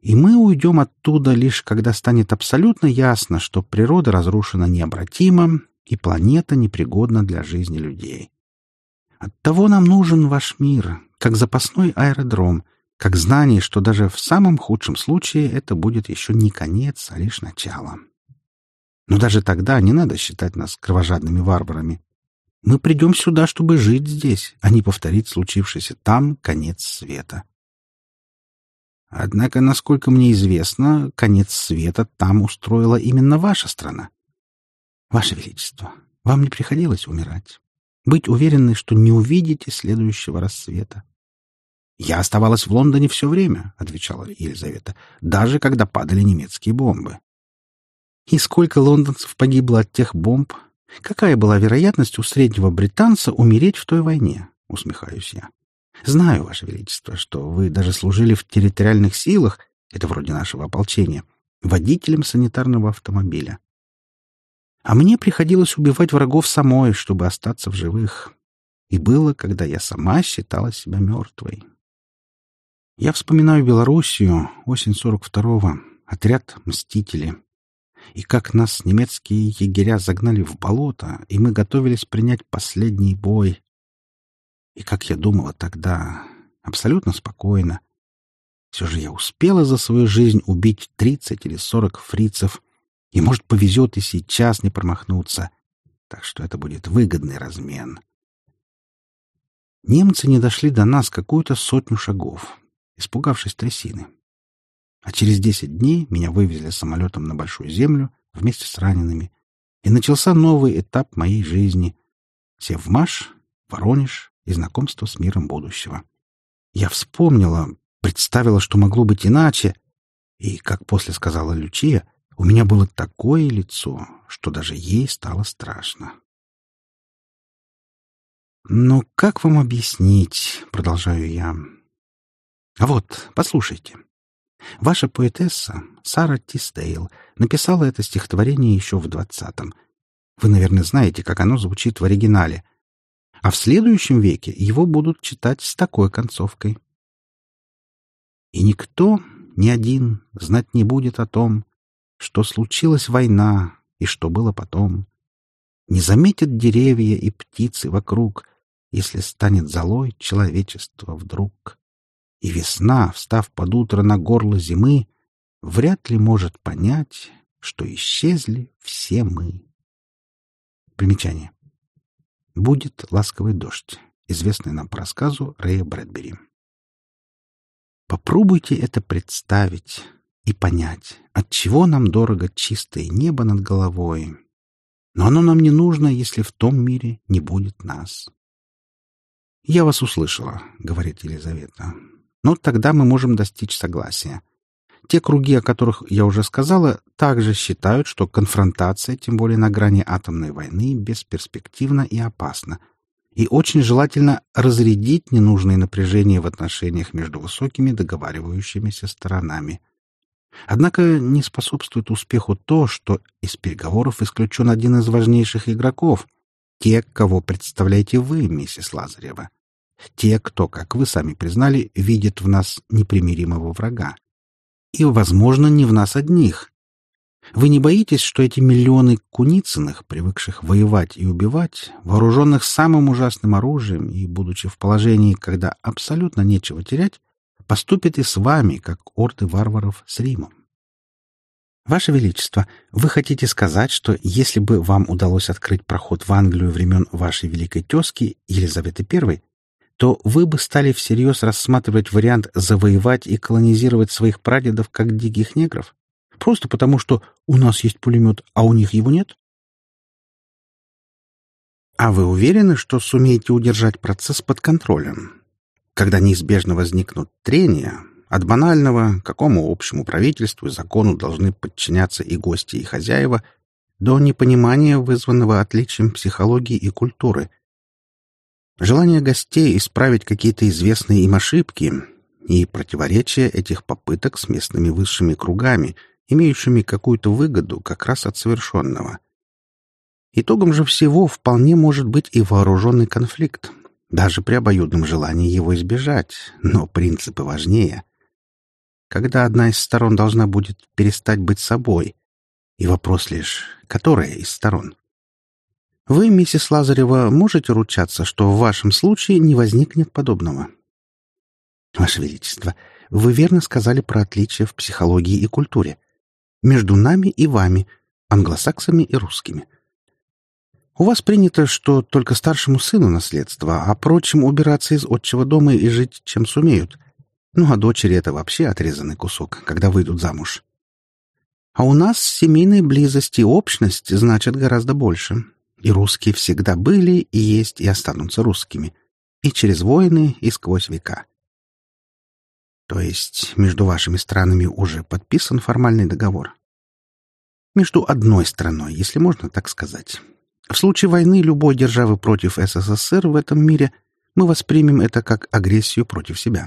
И мы уйдем оттуда лишь когда станет абсолютно ясно, что природа разрушена необратимо и планета непригодна для жизни людей. Оттого нам нужен ваш мир, как запасной аэродром, как знание, что даже в самом худшем случае это будет еще не конец, а лишь начало. Но даже тогда не надо считать нас кровожадными варварами. Мы придем сюда, чтобы жить здесь, а не повторить случившееся там конец света. Однако, насколько мне известно, конец света там устроила именно ваша страна. Ваше Величество, вам не приходилось умирать. Быть уверенной, что не увидите следующего рассвета. «Я оставалась в Лондоне все время», — отвечала Елизавета, «даже когда падали немецкие бомбы». «И сколько лондонцев погибло от тех бомб? Какая была вероятность у среднего британца умереть в той войне?» — усмехаюсь я. «Знаю, Ваше Величество, что вы даже служили в территориальных силах, это вроде нашего ополчения, водителем санитарного автомобиля. А мне приходилось убивать врагов самой, чтобы остаться в живых. И было, когда я сама считала себя мертвой. Я вспоминаю Белоруссию, осень 42-го, отряд «Мстители». И как нас немецкие егеря загнали в болото, и мы готовились принять последний бой. И как я думала тогда, абсолютно спокойно. Все же я успела за свою жизнь убить тридцать или сорок фрицев, и, может, повезет и сейчас не промахнуться. Так что это будет выгодный размен. Немцы не дошли до нас какую-то сотню шагов, испугавшись трясины. А через десять дней меня вывезли самолетом на Большую Землю вместе с ранеными, и начался новый этап моей жизни — Севмаш, Воронеж и знакомство с миром будущего. Я вспомнила, представила, что могло быть иначе, и, как после сказала Лючия, у меня было такое лицо, что даже ей стало страшно. «Ну, как вам объяснить?» — продолжаю я. «А вот, послушайте. Ваша поэтесса, Сара Тистейл, написала это стихотворение еще в двадцатом. Вы, наверное, знаете, как оно звучит в оригинале. А в следующем веке его будут читать с такой концовкой. И никто, ни один, знать не будет о том, что случилась война и что было потом. Не заметят деревья и птицы вокруг, если станет золой человечество вдруг. И весна, встав под утро на горло зимы, вряд ли может понять, что исчезли все мы. Примечание. Будет ласковый дождь, известный нам по рассказу Рэя Брэдбери. Попробуйте это представить и понять, от чего нам дорого чистое небо над головой. Но оно нам не нужно, если в том мире не будет нас. «Я вас услышала», — говорит Елизавета. «Но тогда мы можем достичь согласия. Те круги, о которых я уже сказала, также считают, что конфронтация, тем более на грани атомной войны, бесперспективна и опасна. И очень желательно разрядить ненужные напряжения в отношениях между высокими договаривающимися сторонами. Однако не способствует успеху то, что из переговоров исключен один из важнейших игроков — те, кого представляете вы, миссис Лазарева. Те, кто, как вы сами признали, видит в нас непримиримого врага. И, возможно, не в нас одних. Вы не боитесь, что эти миллионы Куницыных, привыкших воевать и убивать, вооруженных самым ужасным оружием и, будучи в положении, когда абсолютно нечего терять, поступят и с вами, как орды варваров с Римом? Ваше Величество, вы хотите сказать, что если бы вам удалось открыть проход в Англию времен вашей великой тезки Елизаветы I, то вы бы стали всерьез рассматривать вариант завоевать и колонизировать своих прадедов как диких негров? Просто потому, что у нас есть пулемет, а у них его нет? А вы уверены, что сумеете удержать процесс под контролем? Когда неизбежно возникнут трения, от банального, какому общему правительству и закону должны подчиняться и гости, и хозяева, до непонимания, вызванного отличием психологии и культуры, Желание гостей исправить какие-то известные им ошибки и противоречие этих попыток с местными высшими кругами, имеющими какую-то выгоду как раз от совершенного. Итогом же всего вполне может быть и вооруженный конфликт, даже при обоюдном желании его избежать, но принципы важнее. Когда одна из сторон должна будет перестать быть собой, и вопрос лишь, которая из сторон. Вы, миссис Лазарева, можете ручаться, что в вашем случае не возникнет подобного? Ваше Величество, вы верно сказали про отличия в психологии и культуре. Между нами и вами, англосаксами и русскими. У вас принято, что только старшему сыну наследство, а прочим убираться из отчего дома и жить, чем сумеют. Ну, а дочери это вообще отрезанный кусок, когда выйдут замуж. А у нас семейная близость и общность значат гораздо больше. И русские всегда были, и есть, и останутся русскими. И через войны, и сквозь века. То есть между вашими странами уже подписан формальный договор? Между одной страной, если можно так сказать. В случае войны любой державы против СССР в этом мире мы воспримем это как агрессию против себя.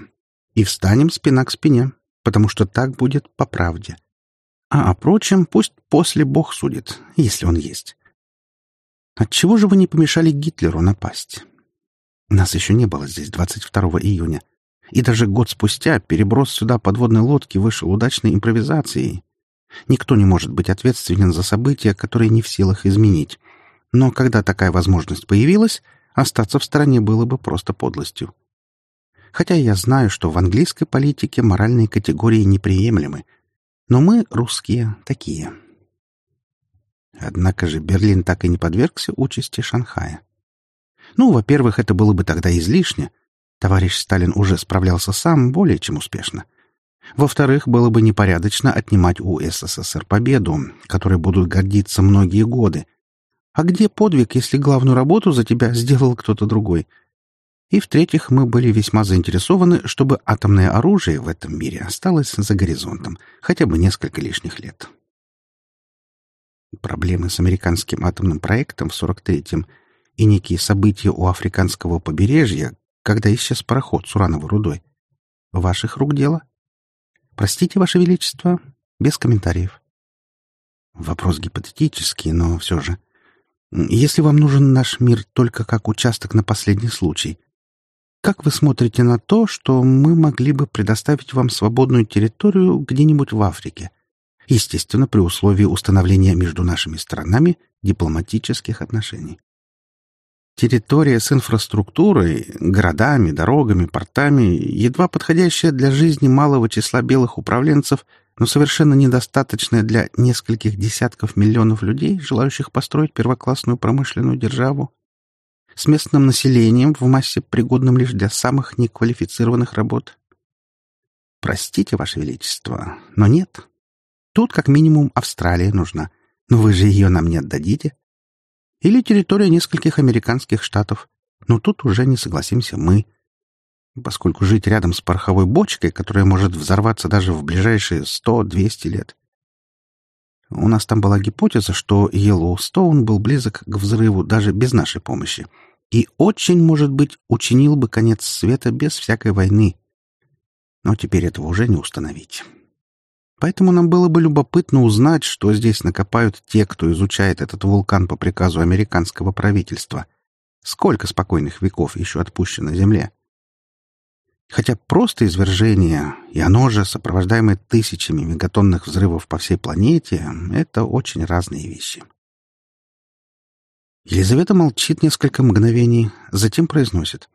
И встанем спина к спине, потому что так будет по правде. А о прочем пусть после Бог судит, если он есть. Отчего же вы не помешали Гитлеру напасть? Нас еще не было здесь 22 июня. И даже год спустя переброс сюда подводной лодки вышел удачной импровизацией. Никто не может быть ответственен за события, которые не в силах изменить. Но когда такая возможность появилась, остаться в стороне было бы просто подлостью. Хотя я знаю, что в английской политике моральные категории неприемлемы. Но мы, русские, такие. Однако же Берлин так и не подвергся участи Шанхая. Ну, во-первых, это было бы тогда излишне. Товарищ Сталин уже справлялся сам более чем успешно. Во-вторых, было бы непорядочно отнимать у СССР победу, которой будут гордиться многие годы. А где подвиг, если главную работу за тебя сделал кто-то другой? И в-третьих, мы были весьма заинтересованы, чтобы атомное оружие в этом мире осталось за горизонтом хотя бы несколько лишних лет. Проблемы с американским атомным проектом в 43-м и некие события у африканского побережья, когда исчез пароход с урановой рудой. Ваших рук дело? Простите, Ваше Величество, без комментариев. Вопрос гипотетический, но все же. Если вам нужен наш мир только как участок на последний случай, как вы смотрите на то, что мы могли бы предоставить вам свободную территорию где-нибудь в Африке? Естественно, при условии установления между нашими странами дипломатических отношений. Территория с инфраструктурой, городами, дорогами, портами, едва подходящая для жизни малого числа белых управленцев, но совершенно недостаточная для нескольких десятков миллионов людей, желающих построить первоклассную промышленную державу, с местным населением в массе, пригодным лишь для самых неквалифицированных работ. Простите, Ваше Величество, но нет. Тут как минимум Австралия нужна, но вы же ее нам не отдадите. Или территория нескольких американских штатов. Но тут уже не согласимся мы. Поскольку жить рядом с пороховой бочкой, которая может взорваться даже в ближайшие 100-200 лет. У нас там была гипотеза, что Йеллоустоун был близок к взрыву даже без нашей помощи. И очень, может быть, учинил бы конец света без всякой войны. Но теперь этого уже не установить. Поэтому нам было бы любопытно узнать, что здесь накопают те, кто изучает этот вулкан по приказу американского правительства. Сколько спокойных веков еще отпущено Земле? Хотя просто извержение, и оно же, сопровождаемое тысячами мегатонных взрывов по всей планете, это очень разные вещи. Елизавета молчит несколько мгновений, затем произносит.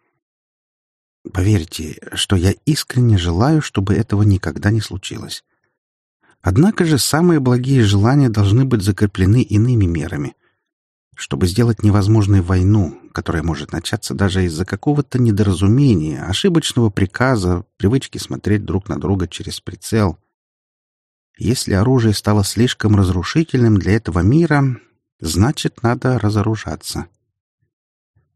«Поверьте, что я искренне желаю, чтобы этого никогда не случилось. Однако же самые благие желания должны быть закреплены иными мерами, чтобы сделать невозможной войну, которая может начаться даже из-за какого-то недоразумения, ошибочного приказа, привычки смотреть друг на друга через прицел. Если оружие стало слишком разрушительным для этого мира, значит, надо разоружаться.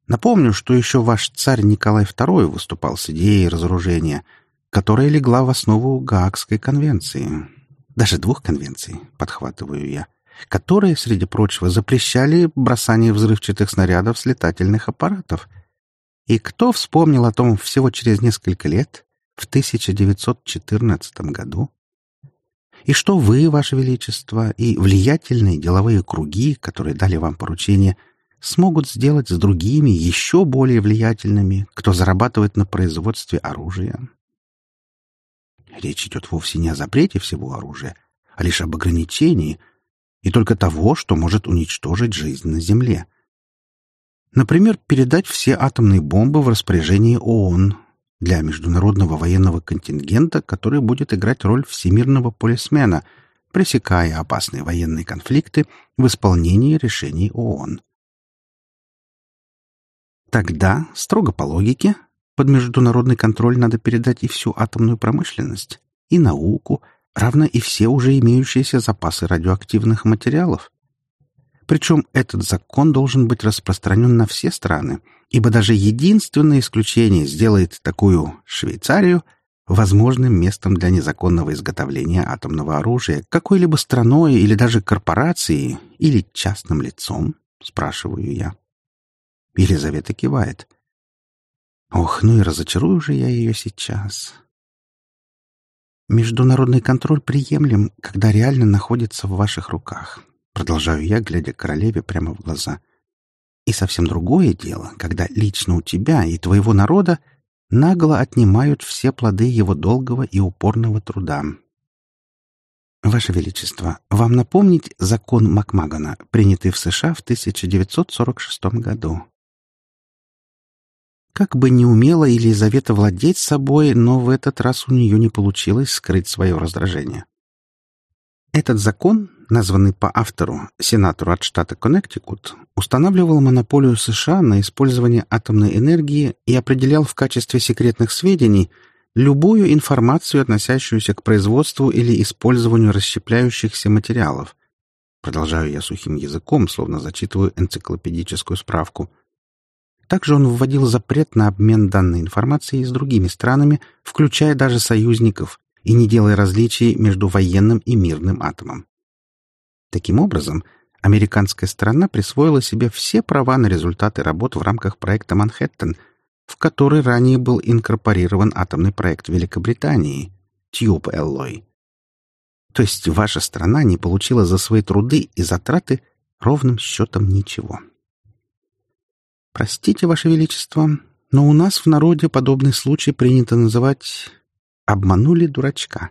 Напомню, что еще ваш царь Николай II выступал с идеей разоружения, которая легла в основу Гаагской конвенции даже двух конвенций, подхватываю я, которые, среди прочего, запрещали бросание взрывчатых снарядов с летательных аппаратов. И кто вспомнил о том всего через несколько лет, в 1914 году? И что вы, Ваше Величество, и влиятельные деловые круги, которые дали вам поручение, смогут сделать с другими, еще более влиятельными, кто зарабатывает на производстве оружия, Речь идет вовсе не о запрете всего оружия, а лишь об ограничении, и только того, что может уничтожить жизнь на Земле. Например, передать все атомные бомбы в распоряжение ООН для международного военного контингента, который будет играть роль всемирного полисмена, пресекая опасные военные конфликты в исполнении решений ООН. Тогда, строго по логике, под международный контроль надо передать и всю атомную промышленность, и науку, равно и все уже имеющиеся запасы радиоактивных материалов. Причем этот закон должен быть распространен на все страны, ибо даже единственное исключение сделает такую Швейцарию возможным местом для незаконного изготовления атомного оружия какой-либо страной или даже корпорацией или частным лицом, спрашиваю я. Елизавета кивает. Ох, ну и разочарую же я ее сейчас. Международный контроль приемлем, когда реально находится в ваших руках. Продолжаю я, глядя королеве прямо в глаза. И совсем другое дело, когда лично у тебя и твоего народа нагло отнимают все плоды его долгого и упорного труда. Ваше Величество, вам напомнить закон Макмагана, принятый в США в 1946 году? Как бы не умела Елизавета владеть собой, но в этот раз у нее не получилось скрыть свое раздражение. Этот закон названный по автору, сенатору от штата Коннектикут, устанавливал монополию США на использование атомной энергии и определял в качестве секретных сведений любую информацию, относящуюся к производству или использованию расщепляющихся материалов. Продолжаю я сухим языком, словно зачитываю энциклопедическую справку. Также он вводил запрет на обмен данной информацией с другими странами, включая даже союзников, и не делая различий между военным и мирным атомом. Таким образом, американская сторона присвоила себе все права на результаты работ в рамках проекта «Манхэттен», в который ранее был инкорпорирован атомный проект Великобритании «Тьюб Эллой». То есть ваша страна не получила за свои труды и затраты ровным счетом ничего. Простите, Ваше Величество, но у нас в народе подобный случай принято называть «обманули дурачка».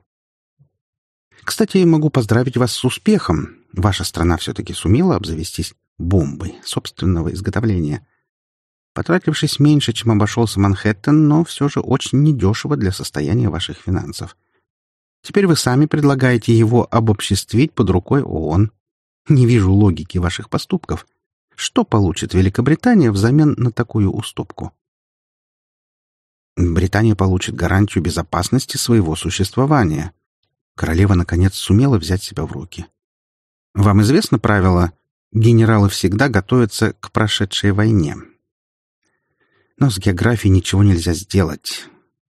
Кстати, могу поздравить вас с успехом. Ваша страна все-таки сумела обзавестись бомбой собственного изготовления. Потратившись меньше, чем обошелся Манхэттен, но все же очень недешево для состояния ваших финансов. Теперь вы сами предлагаете его обобществить под рукой ООН. Не вижу логики ваших поступков. Что получит Великобритания взамен на такую уступку? Британия получит гарантию безопасности своего существования. Королева, наконец, сумела взять себя в руки. Вам известно правило «генералы всегда готовятся к прошедшей войне». Но с географией ничего нельзя сделать.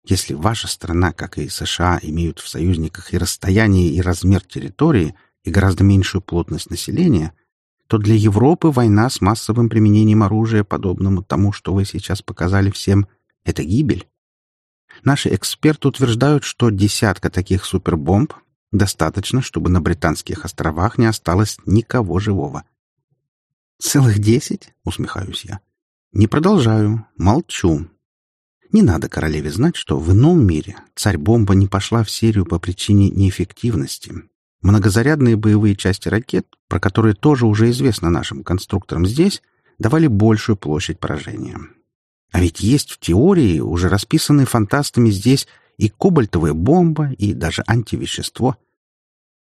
Если ваша страна, как и США, имеют в союзниках и расстояние, и размер территории, и гораздо меньшую плотность населения, то для Европы война с массовым применением оружия, подобному тому, что вы сейчас показали всем, — это гибель. Наши эксперты утверждают, что десятка таких супербомб достаточно, чтобы на Британских островах не осталось никого живого. «Целых десять?» — усмехаюсь я. «Не продолжаю. Молчу. Не надо королеве знать, что в ином мире царь-бомба не пошла в серию по причине неэффективности. Многозарядные боевые части ракет, про которые тоже уже известно нашим конструкторам здесь, давали большую площадь поражения. А ведь есть в теории, уже расписанные фантастами здесь, и кобальтовая бомба, и даже антивещество.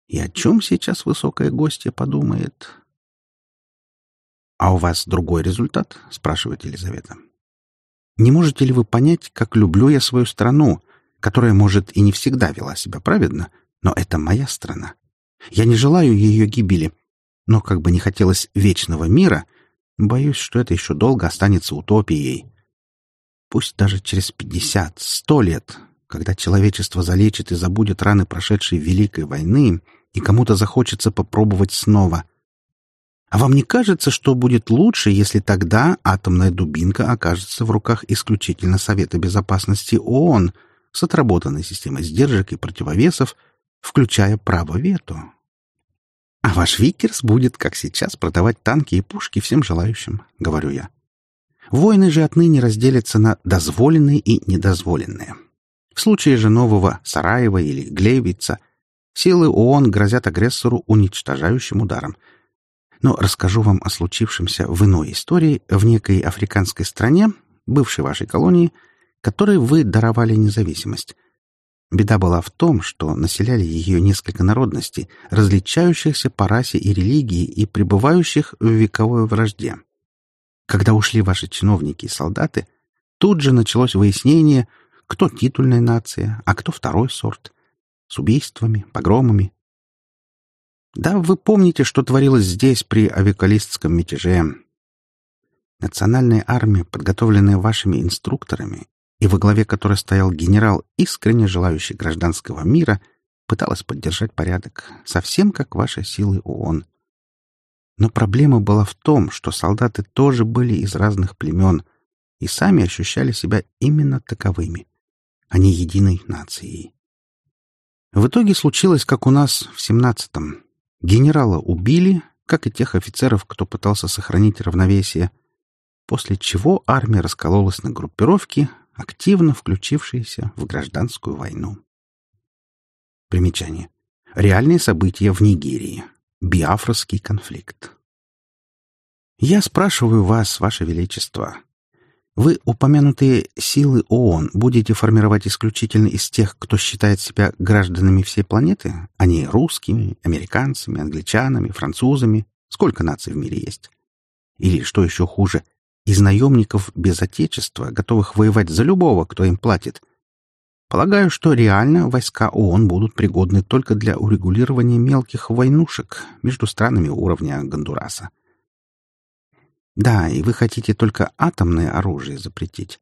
И о чем сейчас высокая гостья подумает? «А у вас другой результат?» — спрашивает Елизавета. «Не можете ли вы понять, как люблю я свою страну, которая, может, и не всегда вела себя праведно, но это моя страна? Я не желаю ее гибели, но как бы не хотелось вечного мира, боюсь, что это еще долго останется утопией. Пусть даже через пятьдесят, сто лет, когда человечество залечит и забудет раны прошедшей Великой войны, и кому-то захочется попробовать снова. А вам не кажется, что будет лучше, если тогда атомная дубинка окажется в руках исключительно Совета Безопасности ООН с отработанной системой сдержек и противовесов, включая право вето? А ваш Викерс будет, как сейчас, продавать танки и пушки всем желающим, говорю я. Войны же отныне разделятся на дозволенные и недозволенные. В случае же нового Сараева или Глейвица силы ООН грозят агрессору уничтожающим ударом. Но расскажу вам о случившемся в иной истории в некой африканской стране, бывшей вашей колонии, которой вы даровали независимость. Беда была в том, что населяли ее несколько народностей, различающихся по расе и религии и пребывающих в вековой вражде. Когда ушли ваши чиновники и солдаты, тут же началось выяснение, кто титульная нация, а кто второй сорт. С убийствами, погромами. Да, вы помните, что творилось здесь при авикалистском мятеже. Национальная армия, подготовленная вашими инструкторами, и во главе которой стоял генерал, искренне желающий гражданского мира, пыталась поддержать порядок, совсем как ваши силы ООН. Но проблема была в том, что солдаты тоже были из разных племен и сами ощущали себя именно таковыми, а не единой нацией. В итоге случилось, как у нас в семнадцатом. Генерала убили, как и тех офицеров, кто пытался сохранить равновесие, после чего армия раскололась на группировки, активно включившиеся в гражданскую войну. Примечание. Реальные события в Нигерии. Биафрский конфликт. Я спрашиваю вас, Ваше Величество, Вы упомянутые силы ООН будете формировать исключительно из тех, кто считает себя гражданами всей планеты, а не русскими, американцами, англичанами, французами. Сколько наций в мире есть? Или, что еще хуже, из наемников без отечества, готовых воевать за любого, кто им платит. Полагаю, что реально войска ООН будут пригодны только для урегулирования мелких войнушек между странами уровня Гондураса. Да, и вы хотите только атомное оружие запретить.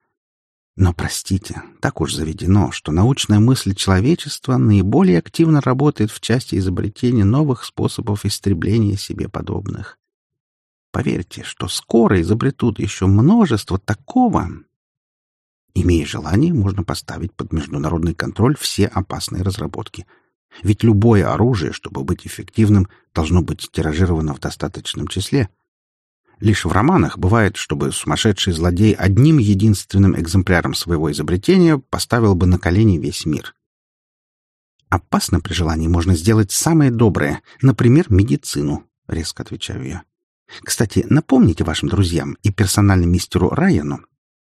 Но, простите, так уж заведено, что научная мысль человечества наиболее активно работает в части изобретения новых способов истребления себе подобных. Поверьте, что скоро изобретут еще множество такого. Имея желание, можно поставить под международный контроль все опасные разработки. Ведь любое оружие, чтобы быть эффективным, должно быть тиражировано в достаточном числе — Лишь в романах бывает, чтобы сумасшедший злодей одним единственным экземпляром своего изобретения поставил бы на колени весь мир. «Опасно при желании можно сделать самое доброе, например, медицину», — резко отвечаю я. «Кстати, напомните вашим друзьям и персональному мистеру Райану,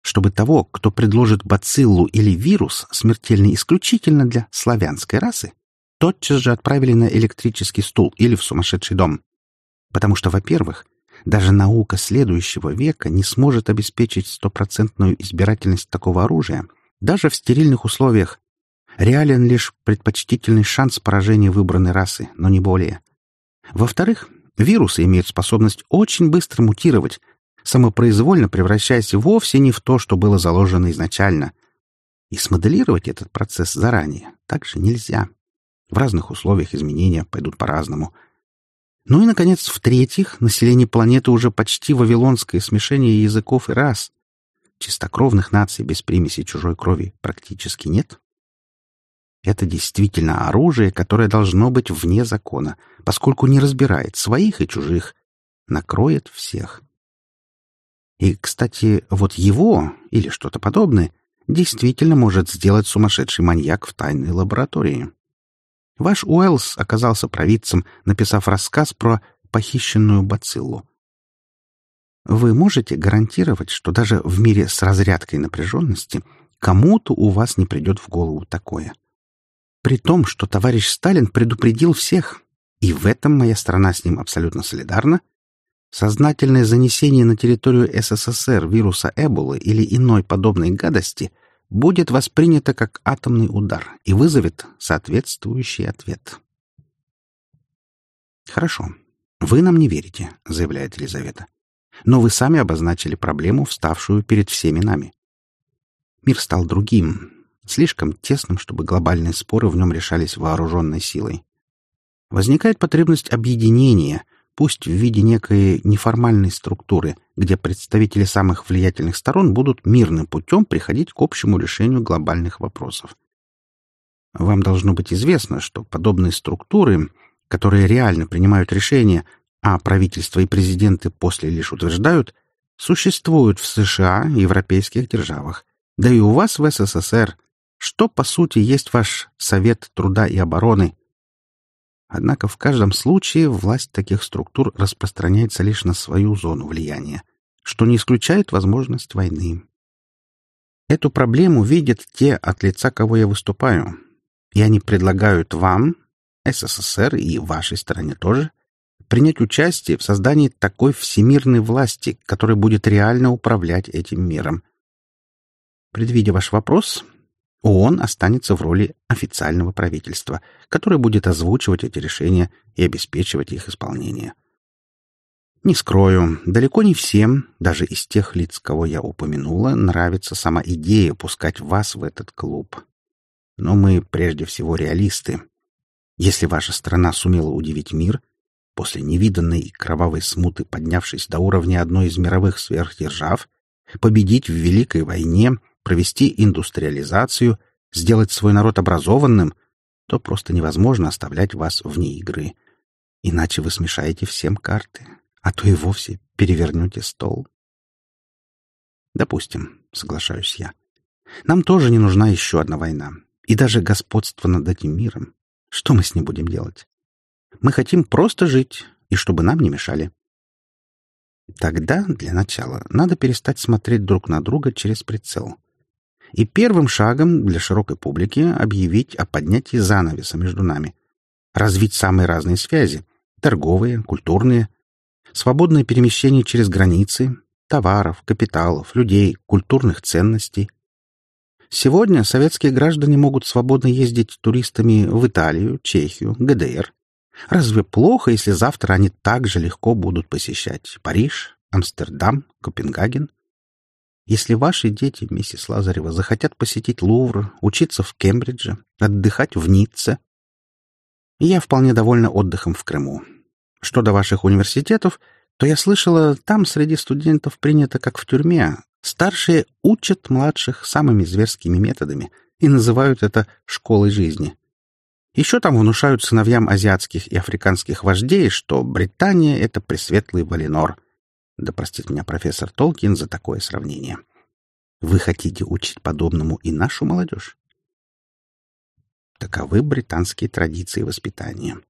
чтобы того, кто предложит бациллу или вирус, смертельный исключительно для славянской расы, тотчас же отправили на электрический стул или в сумасшедший дом. Потому что, во-первых, даже наука следующего века не сможет обеспечить стопроцентную избирательность такого оружия, даже в стерильных условиях. Реален лишь предпочтительный шанс поражения выбранной расы, но не более. Во-вторых, вирусы имеют способность очень быстро мутировать, самопроизвольно превращаясь вовсе не в то, что было заложено изначально. И смоделировать этот процесс заранее также нельзя. В разных условиях изменения пойдут по-разному — ну и, наконец, в-третьих, население планеты уже почти вавилонское смешение языков и рас. Чистокровных наций без примеси чужой крови практически нет. Это действительно оружие, которое должно быть вне закона, поскольку не разбирает своих и чужих, накроет всех. И, кстати, вот его, или что-то подобное, действительно может сделать сумасшедший маньяк в тайной лаборатории. Ваш Уэллс оказался провидцем, написав рассказ про похищенную бациллу. Вы можете гарантировать, что даже в мире с разрядкой напряженности кому-то у вас не придет в голову такое? При том, что товарищ Сталин предупредил всех, и в этом моя страна с ним абсолютно солидарна, сознательное занесение на территорию СССР вируса Эболы или иной подобной гадости — будет воспринято как атомный удар и вызовет соответствующий ответ. «Хорошо. Вы нам не верите», — заявляет Елизавета. «Но вы сами обозначили проблему, вставшую перед всеми нами. Мир стал другим, слишком тесным, чтобы глобальные споры в нем решались вооруженной силой. Возникает потребность объединения — пусть в виде некой неформальной структуры, где представители самых влиятельных сторон будут мирным путем приходить к общему решению глобальных вопросов. Вам должно быть известно, что подобные структуры, которые реально принимают решения, а правительства и президенты после лишь утверждают, существуют в США и европейских державах, да и у вас в СССР, что, по сути, есть ваш Совет труда и обороны, Однако в каждом случае власть таких структур распространяется лишь на свою зону влияния, что не исключает возможность войны. Эту проблему видят те, от лица кого я выступаю, и они предлагают вам, СССР и вашей стране тоже, принять участие в создании такой всемирной власти, которая будет реально управлять этим миром. Предвидя ваш вопрос, ООН останется в роли официального правительства, которое будет озвучивать эти решения и обеспечивать их исполнение. Не скрою, далеко не всем, даже из тех лиц, кого я упомянула, нравится сама идея пускать вас в этот клуб. Но мы прежде всего реалисты. Если ваша страна сумела удивить мир, после невиданной и кровавой смуты поднявшись до уровня одной из мировых сверхдержав, победить в Великой войне — провести индустриализацию, сделать свой народ образованным, то просто невозможно оставлять вас вне игры. Иначе вы смешаете всем карты, а то и вовсе перевернете стол. Допустим, соглашаюсь я. Нам тоже не нужна еще одна война. И даже господство над этим миром. Что мы с ним будем делать? Мы хотим просто жить, и чтобы нам не мешали. Тогда, для начала, надо перестать смотреть друг на друга через прицел. И первым шагом для широкой публики объявить о поднятии занавеса между нами. Развить самые разные связи — торговые, культурные, свободное перемещение через границы, товаров, капиталов, людей, культурных ценностей. Сегодня советские граждане могут свободно ездить туристами в Италию, Чехию, ГДР, Разве плохо, если завтра они так же легко будут посещать Париж, Амстердам, Копенгаген? Если ваши дети, миссис Лазарева, захотят посетить Лувр, учиться в Кембридже, отдыхать в Ницце, я вполне довольна отдыхом в Крыму. Что до ваших университетов, то я слышала, там среди студентов принято, как в тюрьме, старшие учат младших самыми зверскими методами и называют это «школой жизни». Еще там внушают сыновьям азиатских и африканских вождей, что Британия — это пресветлый Валинор. Да простит меня профессор Толкин за такое сравнение. Вы хотите учить подобному и нашу молодежь? Таковы британские традиции воспитания.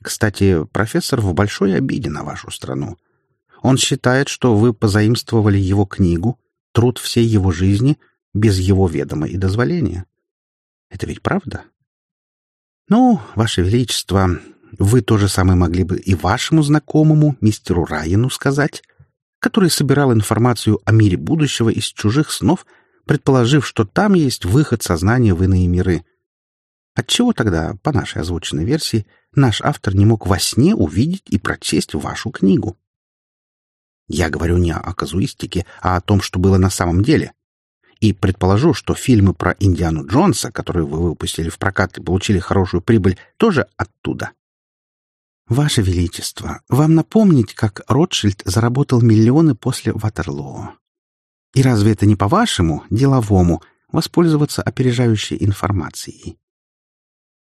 Кстати, профессор в большой обиде на вашу страну. Он считает, что вы позаимствовали его книгу, труд всей его жизни, без его ведома и дозволения. Это ведь правда? «Ну, Ваше Величество, вы то же самое могли бы и вашему знакомому, мистеру Райану, сказать, который собирал информацию о мире будущего из чужих снов, предположив, что там есть выход сознания в иные миры. Отчего тогда, по нашей озвученной версии, наш автор не мог во сне увидеть и прочесть вашу книгу? Я говорю не о казуистике, а о том, что было на самом деле и предположу, что фильмы про Индиану Джонса, которые вы выпустили в прокат и получили хорошую прибыль, тоже оттуда. Ваше Величество, вам напомнить, как Ротшильд заработал миллионы после Ватерлоо? И разве это не по-вашему, деловому, воспользоваться опережающей информацией?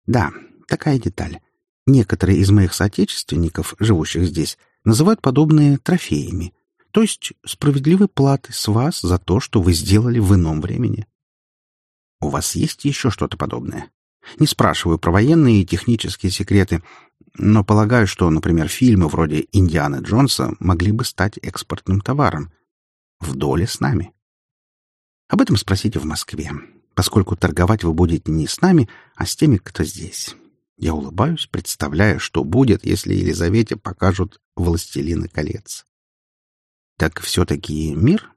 Да, такая деталь. Некоторые из моих соотечественников, живущих здесь, называют подобные трофеями — то есть справедливой платы с вас за то, что вы сделали в ином времени. У вас есть еще что-то подобное? Не спрашиваю про военные и технические секреты, но полагаю, что, например, фильмы вроде «Индианы Джонса» могли бы стать экспортным товаром. В доле с нами. Об этом спросите в Москве, поскольку торговать вы будете не с нами, а с теми, кто здесь. Я улыбаюсь, представляя, что будет, если Елизавете покажут «Властелина колец». «Так все-таки мир?»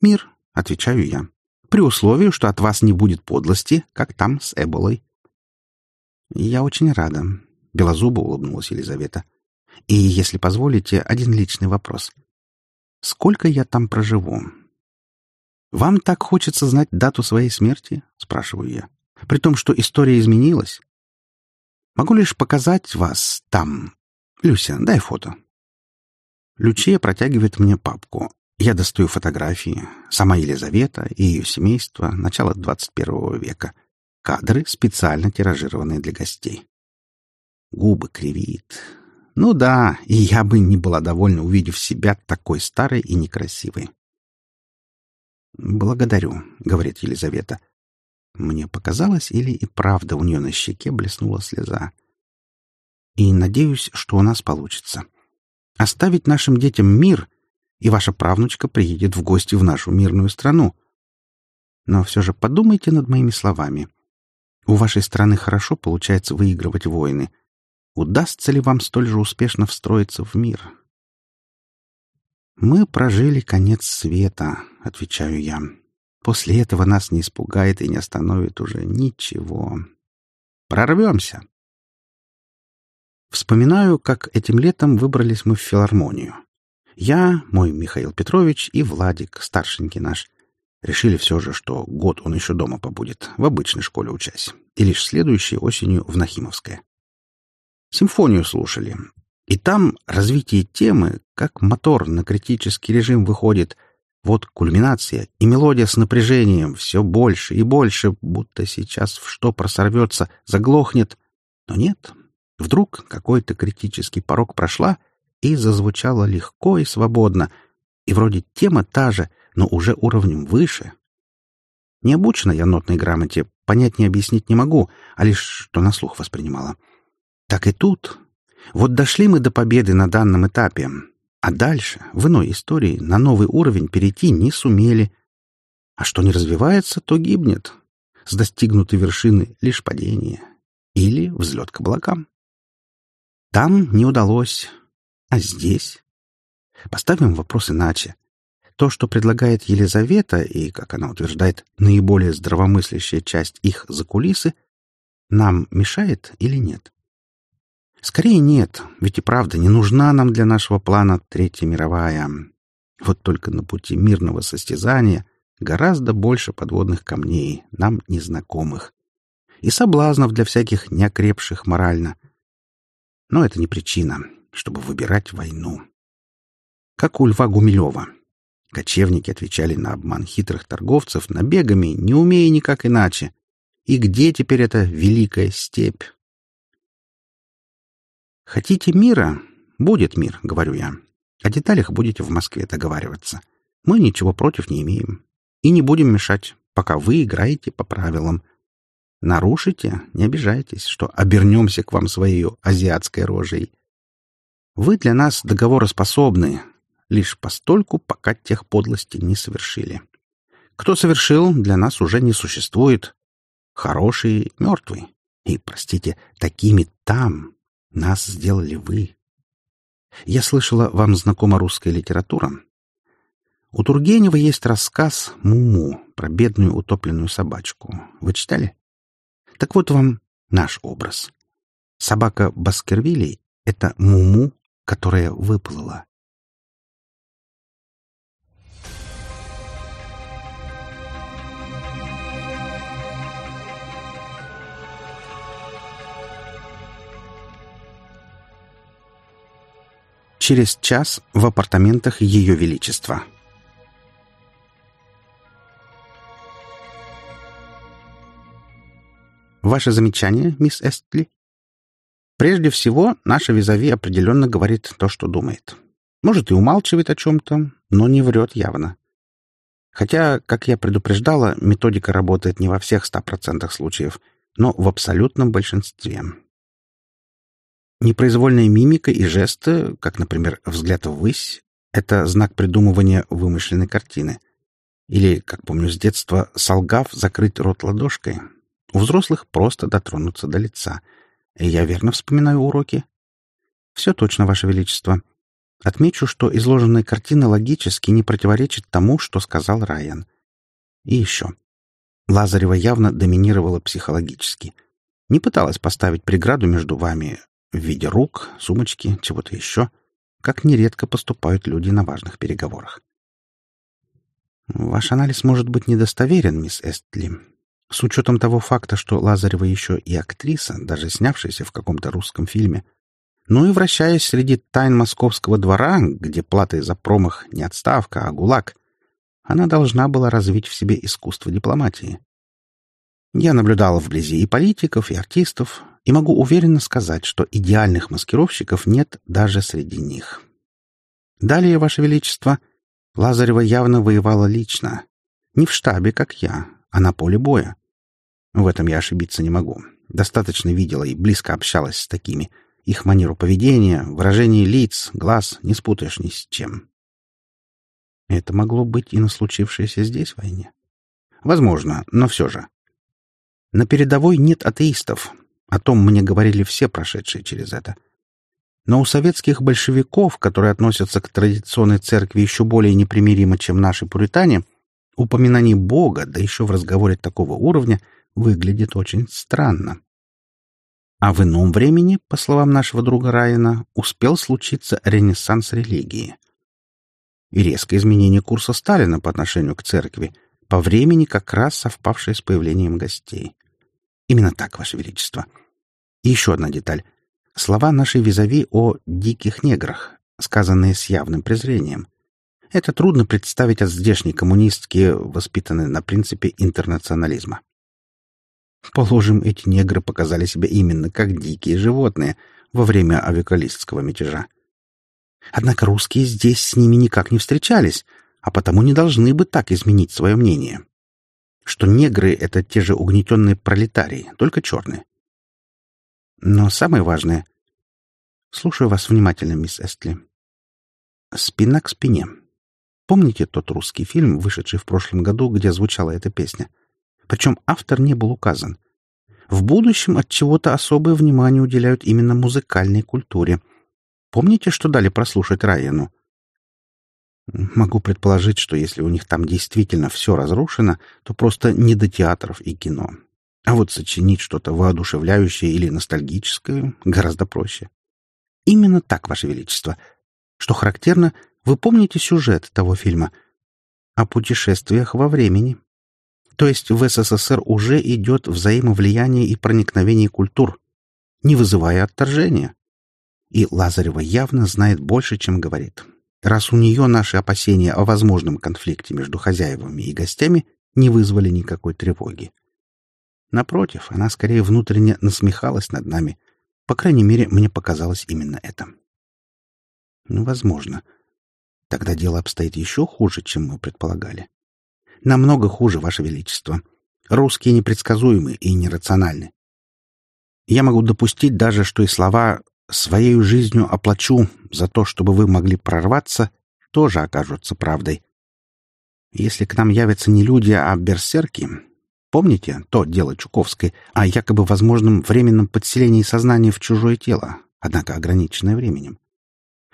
«Мир», — отвечаю я, «при условии, что от вас не будет подлости, как там с Эболой». «Я очень рада», — белозубо улыбнулась Елизавета. «И, если позволите, один личный вопрос. Сколько я там проживу?» «Вам так хочется знать дату своей смерти?» — спрашиваю я. «При том, что история изменилась?» «Могу лишь показать вас там. Люся, дай фото». Лючия протягивает мне папку. Я достаю фотографии. Сама Елизавета и ее семейство. Начало 21 века. Кадры, специально тиражированные для гостей. Губы кривит. Ну да, и я бы не была довольна, увидев себя такой старой и некрасивой. «Благодарю», — говорит Елизавета. Мне показалось, или и правда у нее на щеке блеснула слеза. «И надеюсь, что у нас получится» оставить нашим детям мир, и ваша правнучка приедет в гости в нашу мирную страну. Но все же подумайте над моими словами. У вашей страны хорошо получается выигрывать войны. Удастся ли вам столь же успешно встроиться в мир? «Мы прожили конец света», — отвечаю я. «После этого нас не испугает и не остановит уже ничего. Прорвемся». Вспоминаю, как этим летом выбрались мы в филармонию. Я, мой Михаил Петрович и Владик, старшенький наш. Решили все же, что год он еще дома побудет, в обычной школе учась, и лишь следующей осенью в Нахимовское. Симфонию слушали. И там развитие темы, как мотор на критический режим выходит. Вот кульминация и мелодия с напряжением все больше и больше, будто сейчас в что просорвется, заглохнет. Но нет, Вдруг какой-то критический порог прошла и зазвучала легко и свободно, и вроде тема та же, но уже уровнем выше. Не обучена я нотной грамоте, понять не объяснить не могу, а лишь что на слух воспринимала. Так и тут. Вот дошли мы до победы на данном этапе. А дальше, в иной истории, на новый уровень перейти не сумели. А что не развивается, то гибнет. С достигнутой вершины лишь падение. Или взлет к облакам. Там не удалось. А здесь? Поставим вопрос иначе. То, что предлагает Елизавета и, как она утверждает, наиболее здравомыслящая часть их закулисы, нам мешает или нет? Скорее нет, ведь и правда не нужна нам для нашего плана Третья мировая. Вот только на пути мирного состязания гораздо больше подводных камней, нам незнакомых, и соблазнов для всяких неокрепших морально. Но это не причина, чтобы выбирать войну. Как у Льва Гумилева. Кочевники отвечали на обман хитрых торговцев набегами, не умея никак иначе. И где теперь эта великая степь? Хотите мира? Будет мир, говорю я. О деталях будете в Москве договариваться. Мы ничего против не имеем. И не будем мешать, пока вы играете по правилам. Нарушите, не обижайтесь, что обернемся к вам своей азиатской рожей. Вы для нас договороспособны, лишь постольку, пока тех подлости не совершили. Кто совершил, для нас уже не существует. Хороший — мертвый. И, простите, такими там, нас сделали вы. Я слышала, вам знакома русская литература. У Тургенева есть рассказ «Муму» про бедную утопленную собачку. Вы читали? Так вот вам наш образ. Собака Баскервилей — это Муму, которая выплыла. Через час в апартаментах Ее Величества. Ваше замечание, мисс Эстли? Прежде всего, наша визави определенно говорит то, что думает. Может, и умалчивает о чем-то, но не врет явно. Хотя, как я предупреждала, методика работает не во всех ста процентах случаев, но в абсолютном большинстве. Непроизвольная мимика и жесты, как, например, взгляд ввысь, это знак придумывания вымышленной картины. Или, как помню с детства, солгав, закрыть рот ладошкой. У взрослых просто дотронуться до лица. И я верно вспоминаю уроки? Все точно, Ваше Величество. Отмечу, что изложенная картина логически не противоречит тому, что сказал Райан. И еще. Лазарева явно доминировала психологически. Не пыталась поставить преграду между вами, в виде рук, сумочки, чего-то еще, как нередко поступают люди на важных переговорах. Ваш анализ может быть недостоверен, мисс Эстли. С учетом того факта, что Лазарева еще и актриса, даже снявшаяся в каком-то русском фильме, ну и вращаясь среди тайн московского двора, где платой за промах не отставка, а гулаг, она должна была развить в себе искусство дипломатии. Я наблюдал вблизи и политиков, и артистов, и могу уверенно сказать, что идеальных маскировщиков нет даже среди них. Далее, Ваше Величество, Лазарева явно воевала лично. Не в штабе, как я, а на поле боя. В этом я ошибиться не могу. Достаточно видела и близко общалась с такими. Их манеру поведения, выражение лиц, глаз не спутаешь ни с чем. Это могло быть и на случившейся здесь войне. Возможно, но все же. На передовой нет атеистов, о том мне говорили все прошедшие через это. Но у советских большевиков, которые относятся к традиционной церкви еще более непримиримо, чем наши пуритане, упоминание Бога, да еще в разговоре такого уровня, выглядит очень странно. А в ином времени, по словам нашего друга Райана, успел случиться ренессанс религии. И резкое изменение курса Сталина по отношению к церкви, по времени как раз совпавшее с появлением гостей. Именно так, Ваше Величество. И еще одна деталь. Слова нашей визави о «диких неграх», сказанные с явным презрением. Это трудно представить от здешней коммунистки, воспитанной на принципе интернационализма. Положим, эти негры показали себя именно как дикие животные во время авикалистского мятежа. Однако русские здесь с ними никак не встречались, а потому не должны бы так изменить свое мнение что негры — это те же угнетенные пролетарии, только черные. Но самое важное... Слушаю вас внимательно, мисс Эстли. Спина к спине. Помните тот русский фильм, вышедший в прошлом году, где звучала эта песня? Причем автор не был указан. В будущем от чего-то особое внимание уделяют именно музыкальной культуре. Помните, что дали прослушать Райану? Могу предположить, что если у них там действительно все разрушено, то просто не до театров и кино. А вот сочинить что-то воодушевляющее или ностальгическое гораздо проще. Именно так, Ваше Величество. Что характерно, вы помните сюжет того фильма? О путешествиях во времени. То есть в СССР уже идет взаимовлияние и проникновение культур, не вызывая отторжения. И Лазарева явно знает больше, чем говорит раз у нее наши опасения о возможном конфликте между хозяевами и гостями не вызвали никакой тревоги. Напротив, она скорее внутренне насмехалась над нами. По крайней мере, мне показалось именно это. Ну, возможно. Тогда дело обстоит еще хуже, чем мы предполагали. Намного хуже, Ваше Величество. Русские непредсказуемы и нерациональны. Я могу допустить даже, что и слова своей жизнью оплачу за то, чтобы вы могли прорваться, тоже окажутся правдой. Если к нам явятся не люди, а берсерки, помните то дело Чуковской о якобы возможном временном подселении сознания в чужое тело, однако ограниченное временем?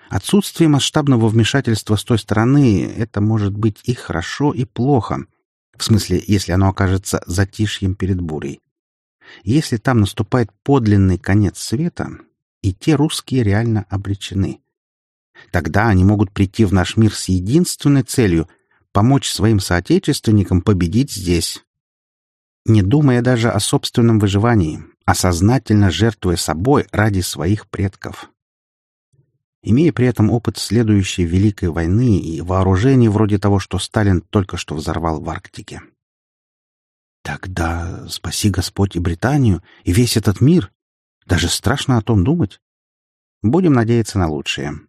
Отсутствие масштабного вмешательства с той стороны — это может быть и хорошо, и плохо. В смысле, если оно окажется затишьем перед бурей. Если там наступает подлинный конец света, и те русские реально обречены. Тогда они могут прийти в наш мир с единственной целью — помочь своим соотечественникам победить здесь. Не думая даже о собственном выживании, а сознательно жертвуя собой ради своих предков. Имея при этом опыт следующей Великой войны и вооружений вроде того, что Сталин только что взорвал в Арктике. Тогда спаси Господь и Британию, и весь этот мир, даже страшно о том думать. Будем надеяться на лучшее.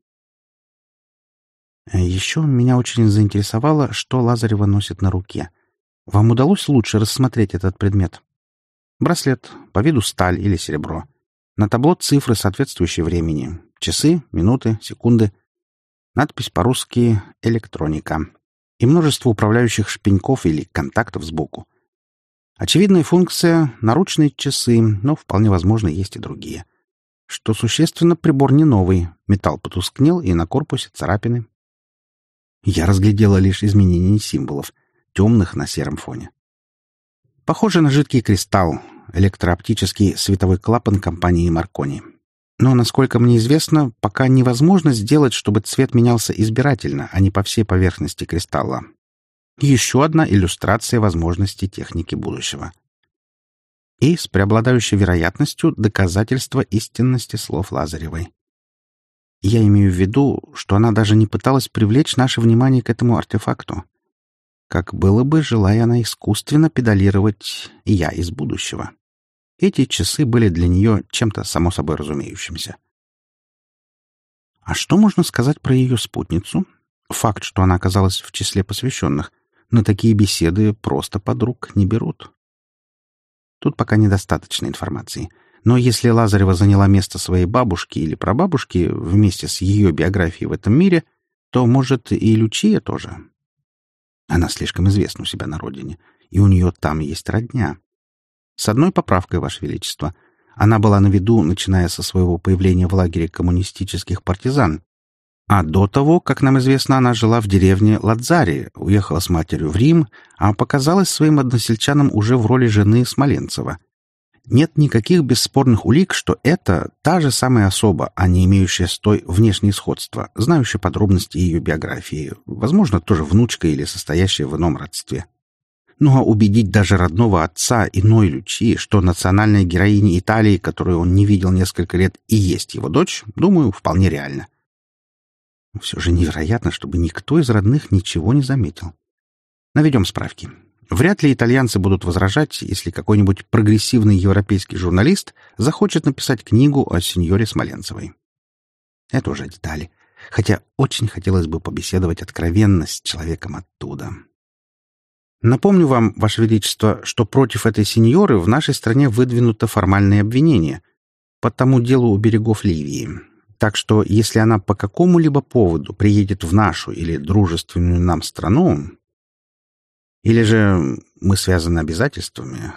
Еще меня очень заинтересовало, что Лазарева носит на руке. Вам удалось лучше рассмотреть этот предмет? Браслет, по виду сталь или серебро. На табло цифры, соответствующие времени. Часы, минуты, секунды. Надпись по-русски «Электроника». И множество управляющих шпеньков или контактов сбоку. Очевидная функция — наручные часы, но вполне возможно есть и другие. Что существенно, прибор не новый. Металл потускнел, и на корпусе царапины. Я разглядела лишь изменение символов, темных на сером фоне. Похоже на жидкий кристалл, электрооптический световой клапан компании Маркони. Но, насколько мне известно, пока невозможно сделать, чтобы цвет менялся избирательно, а не по всей поверхности кристалла. Еще одна иллюстрация возможностей техники будущего. И с преобладающей вероятностью доказательство истинности слов Лазаревой. Я имею в виду, что она даже не пыталась привлечь наше внимание к этому артефакту. Как было бы, желая она искусственно педалировать «я из будущего». Эти часы были для нее чем-то само собой разумеющимся. А что можно сказать про ее спутницу? Факт, что она оказалась в числе посвященных, на такие беседы просто подруг не берут. Тут пока недостаточно информации. Но если Лазарева заняла место своей бабушки или прабабушки вместе с ее биографией в этом мире, то, может, и Лючия тоже. Она слишком известна у себя на родине, и у нее там есть родня. С одной поправкой, Ваше Величество. Она была на виду, начиная со своего появления в лагере коммунистических партизан, а до того, как нам известно, она жила в деревне Ладзари, уехала с матерью в Рим, а показалась своим односельчанам уже в роли жены Смоленцева. Нет никаких бесспорных улик, что это та же самая особа, а не имеющая с той внешнее сходство, знающая подробности ее биографии, возможно, тоже внучка или состоящая в ином родстве. Ну а убедить даже родного отца иной Лючи, что национальная героиня Италии, которую он не видел несколько лет, и есть его дочь, думаю, вполне реально. Все же невероятно, чтобы никто из родных ничего не заметил. Наведем справки. Вряд ли итальянцы будут возражать, если какой-нибудь прогрессивный европейский журналист захочет написать книгу о сеньоре Смоленцевой. Это уже детали. Хотя очень хотелось бы побеседовать откровенно с человеком оттуда. Напомню вам, Ваше Величество, что против этой сеньоры в нашей стране выдвинуто формальное обвинение по тому делу у берегов Ливии. Так что, если она по какому-либо поводу приедет в нашу или дружественную нам страну, или же мы связаны обязательствами,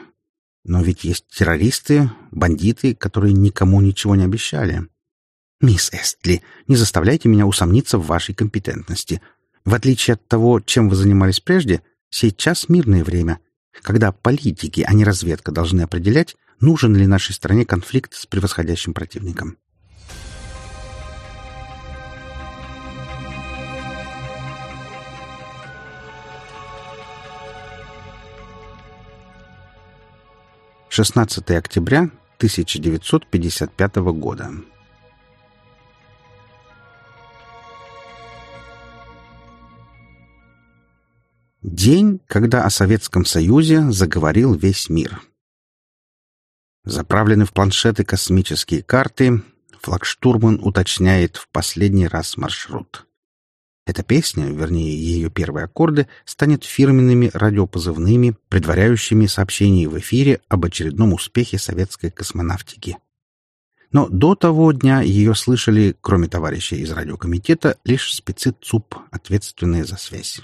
но ведь есть террористы, бандиты, которые никому ничего не обещали. Мисс Эстли, не заставляйте меня усомниться в вашей компетентности. В отличие от того, чем вы занимались прежде, сейчас мирное время, когда политики, а не разведка должны определять, нужен ли нашей стране конфликт с превосходящим противником. Шестнадцатое октября 1955 года. День, когда о Советском Союзе заговорил весь мир. Заправлены в планшеты космические карты, флагштурман уточняет в последний раз маршрут. Эта песня, вернее, ее первые аккорды, станет фирменными радиопозывными, предваряющими сообщение в эфире об очередном успехе советской космонавтики. Но до того дня ее слышали, кроме товарищей из радиокомитета, лишь спецы ЦУП, ответственные за связь.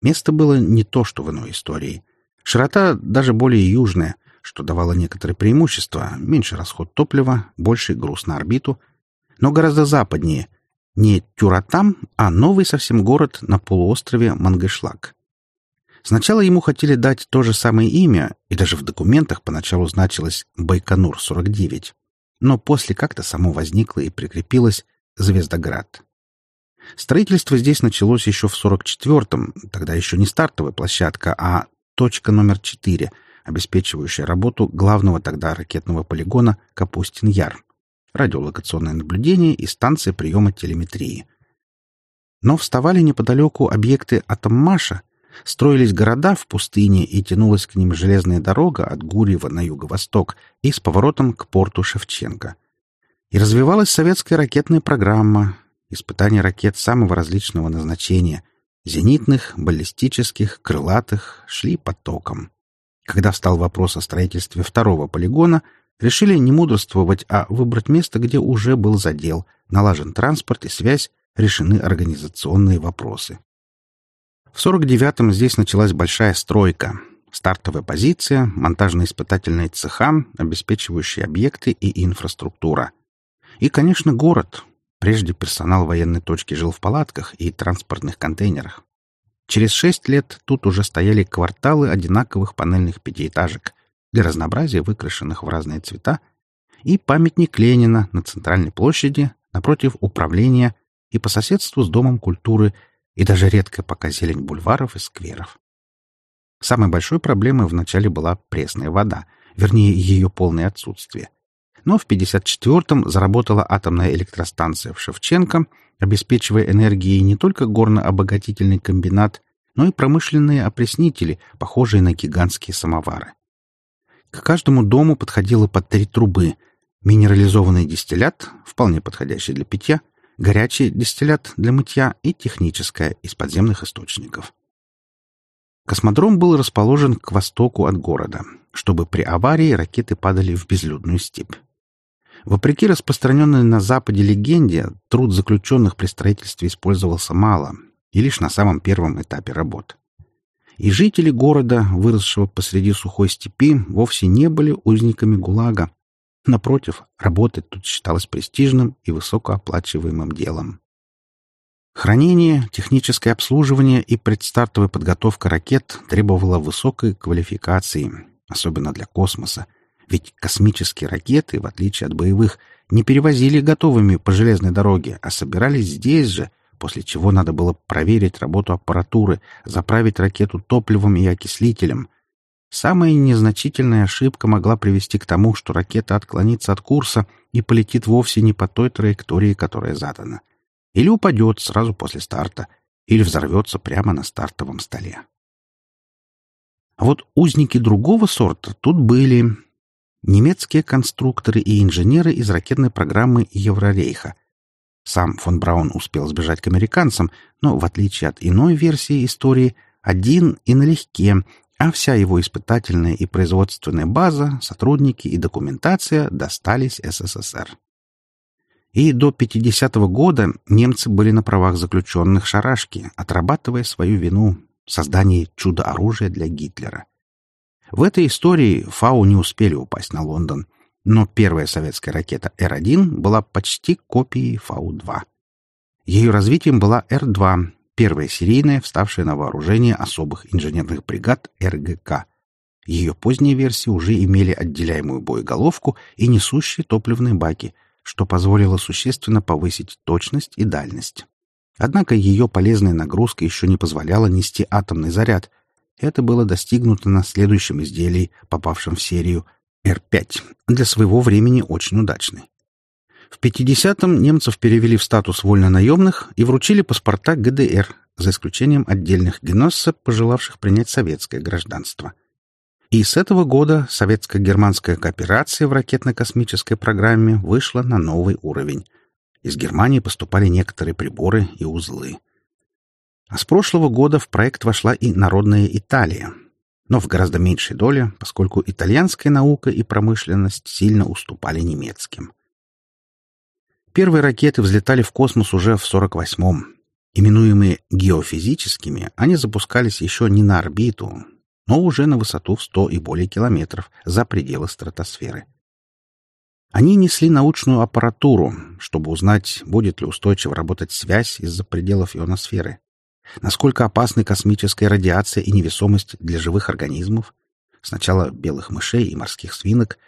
Место было не то, что в иной истории. Широта даже более южная, что давало некоторые преимущества, меньший расход топлива, больший груз на орбиту, но гораздо западнее. Не Тюратам, а новый совсем город на полуострове Мангышлак. Сначала ему хотели дать то же самое имя, и даже в документах поначалу значилось Байконур-49, но после как-то само возникло и прикрепилось Звездоград. Строительство здесь началось еще в 44-м, тогда еще не стартовая площадка, а точка номер 4, обеспечивающая работу главного тогда ракетного полигона Капустин-Яр, радиолокационное наблюдение и станция приема телеметрии. Но вставали неподалеку объекты Атоммаша, строились города в пустыне и тянулась к ним железная дорога от Гурьева на юго-восток и с поворотом к порту Шевченко. И развивалась советская ракетная программа, Испытания ракет самого различного назначения — зенитных, баллистических, крылатых — шли потоком. Когда встал вопрос о строительстве второго полигона, решили не мудрствовать, а выбрать место, где уже был задел, налажен транспорт и связь, решены организационные вопросы. В 49-м здесь началась большая стройка. Стартовая позиция, монтажно-испытательные цеха, обеспечивающие объекты и инфраструктура. И, конечно, город, Прежде персонал военной точки жил в палатках и транспортных контейнерах. Через шесть лет тут уже стояли кварталы одинаковых панельных пятиэтажек, для разнообразия выкрашенных в разные цвета, и памятник Ленина на центральной площади напротив управления и по соседству с Домом культуры и даже редкая пока зелень бульваров и скверов. Самой большой проблемой вначале была пресная вода, вернее, ее полное отсутствие. Но в 1954-м заработала атомная электростанция в Шевченко, обеспечивая энергией не только горно-обогатительный комбинат, но и промышленные опреснители, похожие на гигантские самовары. К каждому дому подходило по три трубы. Минерализованный дистиллят, вполне подходящий для питья, горячий дистиллят для мытья и техническое из подземных источников. Космодром был расположен к востоку от города, чтобы при аварии ракеты падали в безлюдную степь. Вопреки распространенной на Западе легенде, труд заключенных при строительстве использовался мало и лишь на самом первом этапе работ. И жители города, выросшего посреди сухой степи, вовсе не были узниками ГУЛАГа. Напротив, работать тут считалось престижным и высокооплачиваемым делом. Хранение, техническое обслуживание и предстартовая подготовка ракет требовало высокой квалификации, особенно для космоса, ведь космические ракеты, в отличие от боевых, не перевозили готовыми по железной дороге, а собирались здесь же, после чего надо было проверить работу аппаратуры, заправить ракету топливом и окислителем. Самая незначительная ошибка могла привести к тому, что ракета отклонится от курса и полетит вовсе не по той траектории, которая задана. Или упадет сразу после старта, или взорвется прямо на стартовом столе. А вот узники другого сорта тут были, немецкие конструкторы и инженеры из ракетной программы Еврорейха. Сам фон Браун успел сбежать к американцам, но, в отличие от иной версии истории, один и налегке, а вся его испытательная и производственная база, сотрудники и документация достались СССР. и до 50-го года немцы были на правах заключенных шарашки, отрабатывая свою вину в создании чудо-оружия для Гитлера. В этой истории Фау не успели упасть на Лондон, но первая советская ракета Р-1 была почти копией Фау-2. Ее развитием была Р-2, первая серийная, вставшая на вооружение особых инженерных бригад РГК. Ее поздние версии уже имели отделяемую боеголовку и несущие топливные баки — что позволило существенно повысить точность и дальность. Однако ее полезная нагрузка еще не позволяла нести атомный заряд. Это было достигнуто на следующем изделии, попавшем в серию Р-5, для своего времени очень удачный. В 50-м немцев перевели в статус вольнонаемных и вручили паспорта ГДР, за исключением отдельных геносса, пожелавших принять советское гражданство – и с этого года советско-германская кооперация в ракетно-космической программе вышла на новый уровень. Из Германии поступали некоторые приборы и узлы. А с прошлого года в проект вошла и народная Италия, но в гораздо меньшей доле, поскольку итальянская наука и промышленность сильно уступали немецким. Первые ракеты взлетали в космос уже в 48-м. Именуемые геофизическими, они запускались еще не на орбиту, но уже на высоту в 100 и более километров за пределы стратосферы. Они несли научную аппаратуру, чтобы узнать, будет ли устойчиво работать связь из-за пределов ионосферы, насколько опасны космическая радиация и невесомость для живых организмов, сначала белых мышей и морских свинок,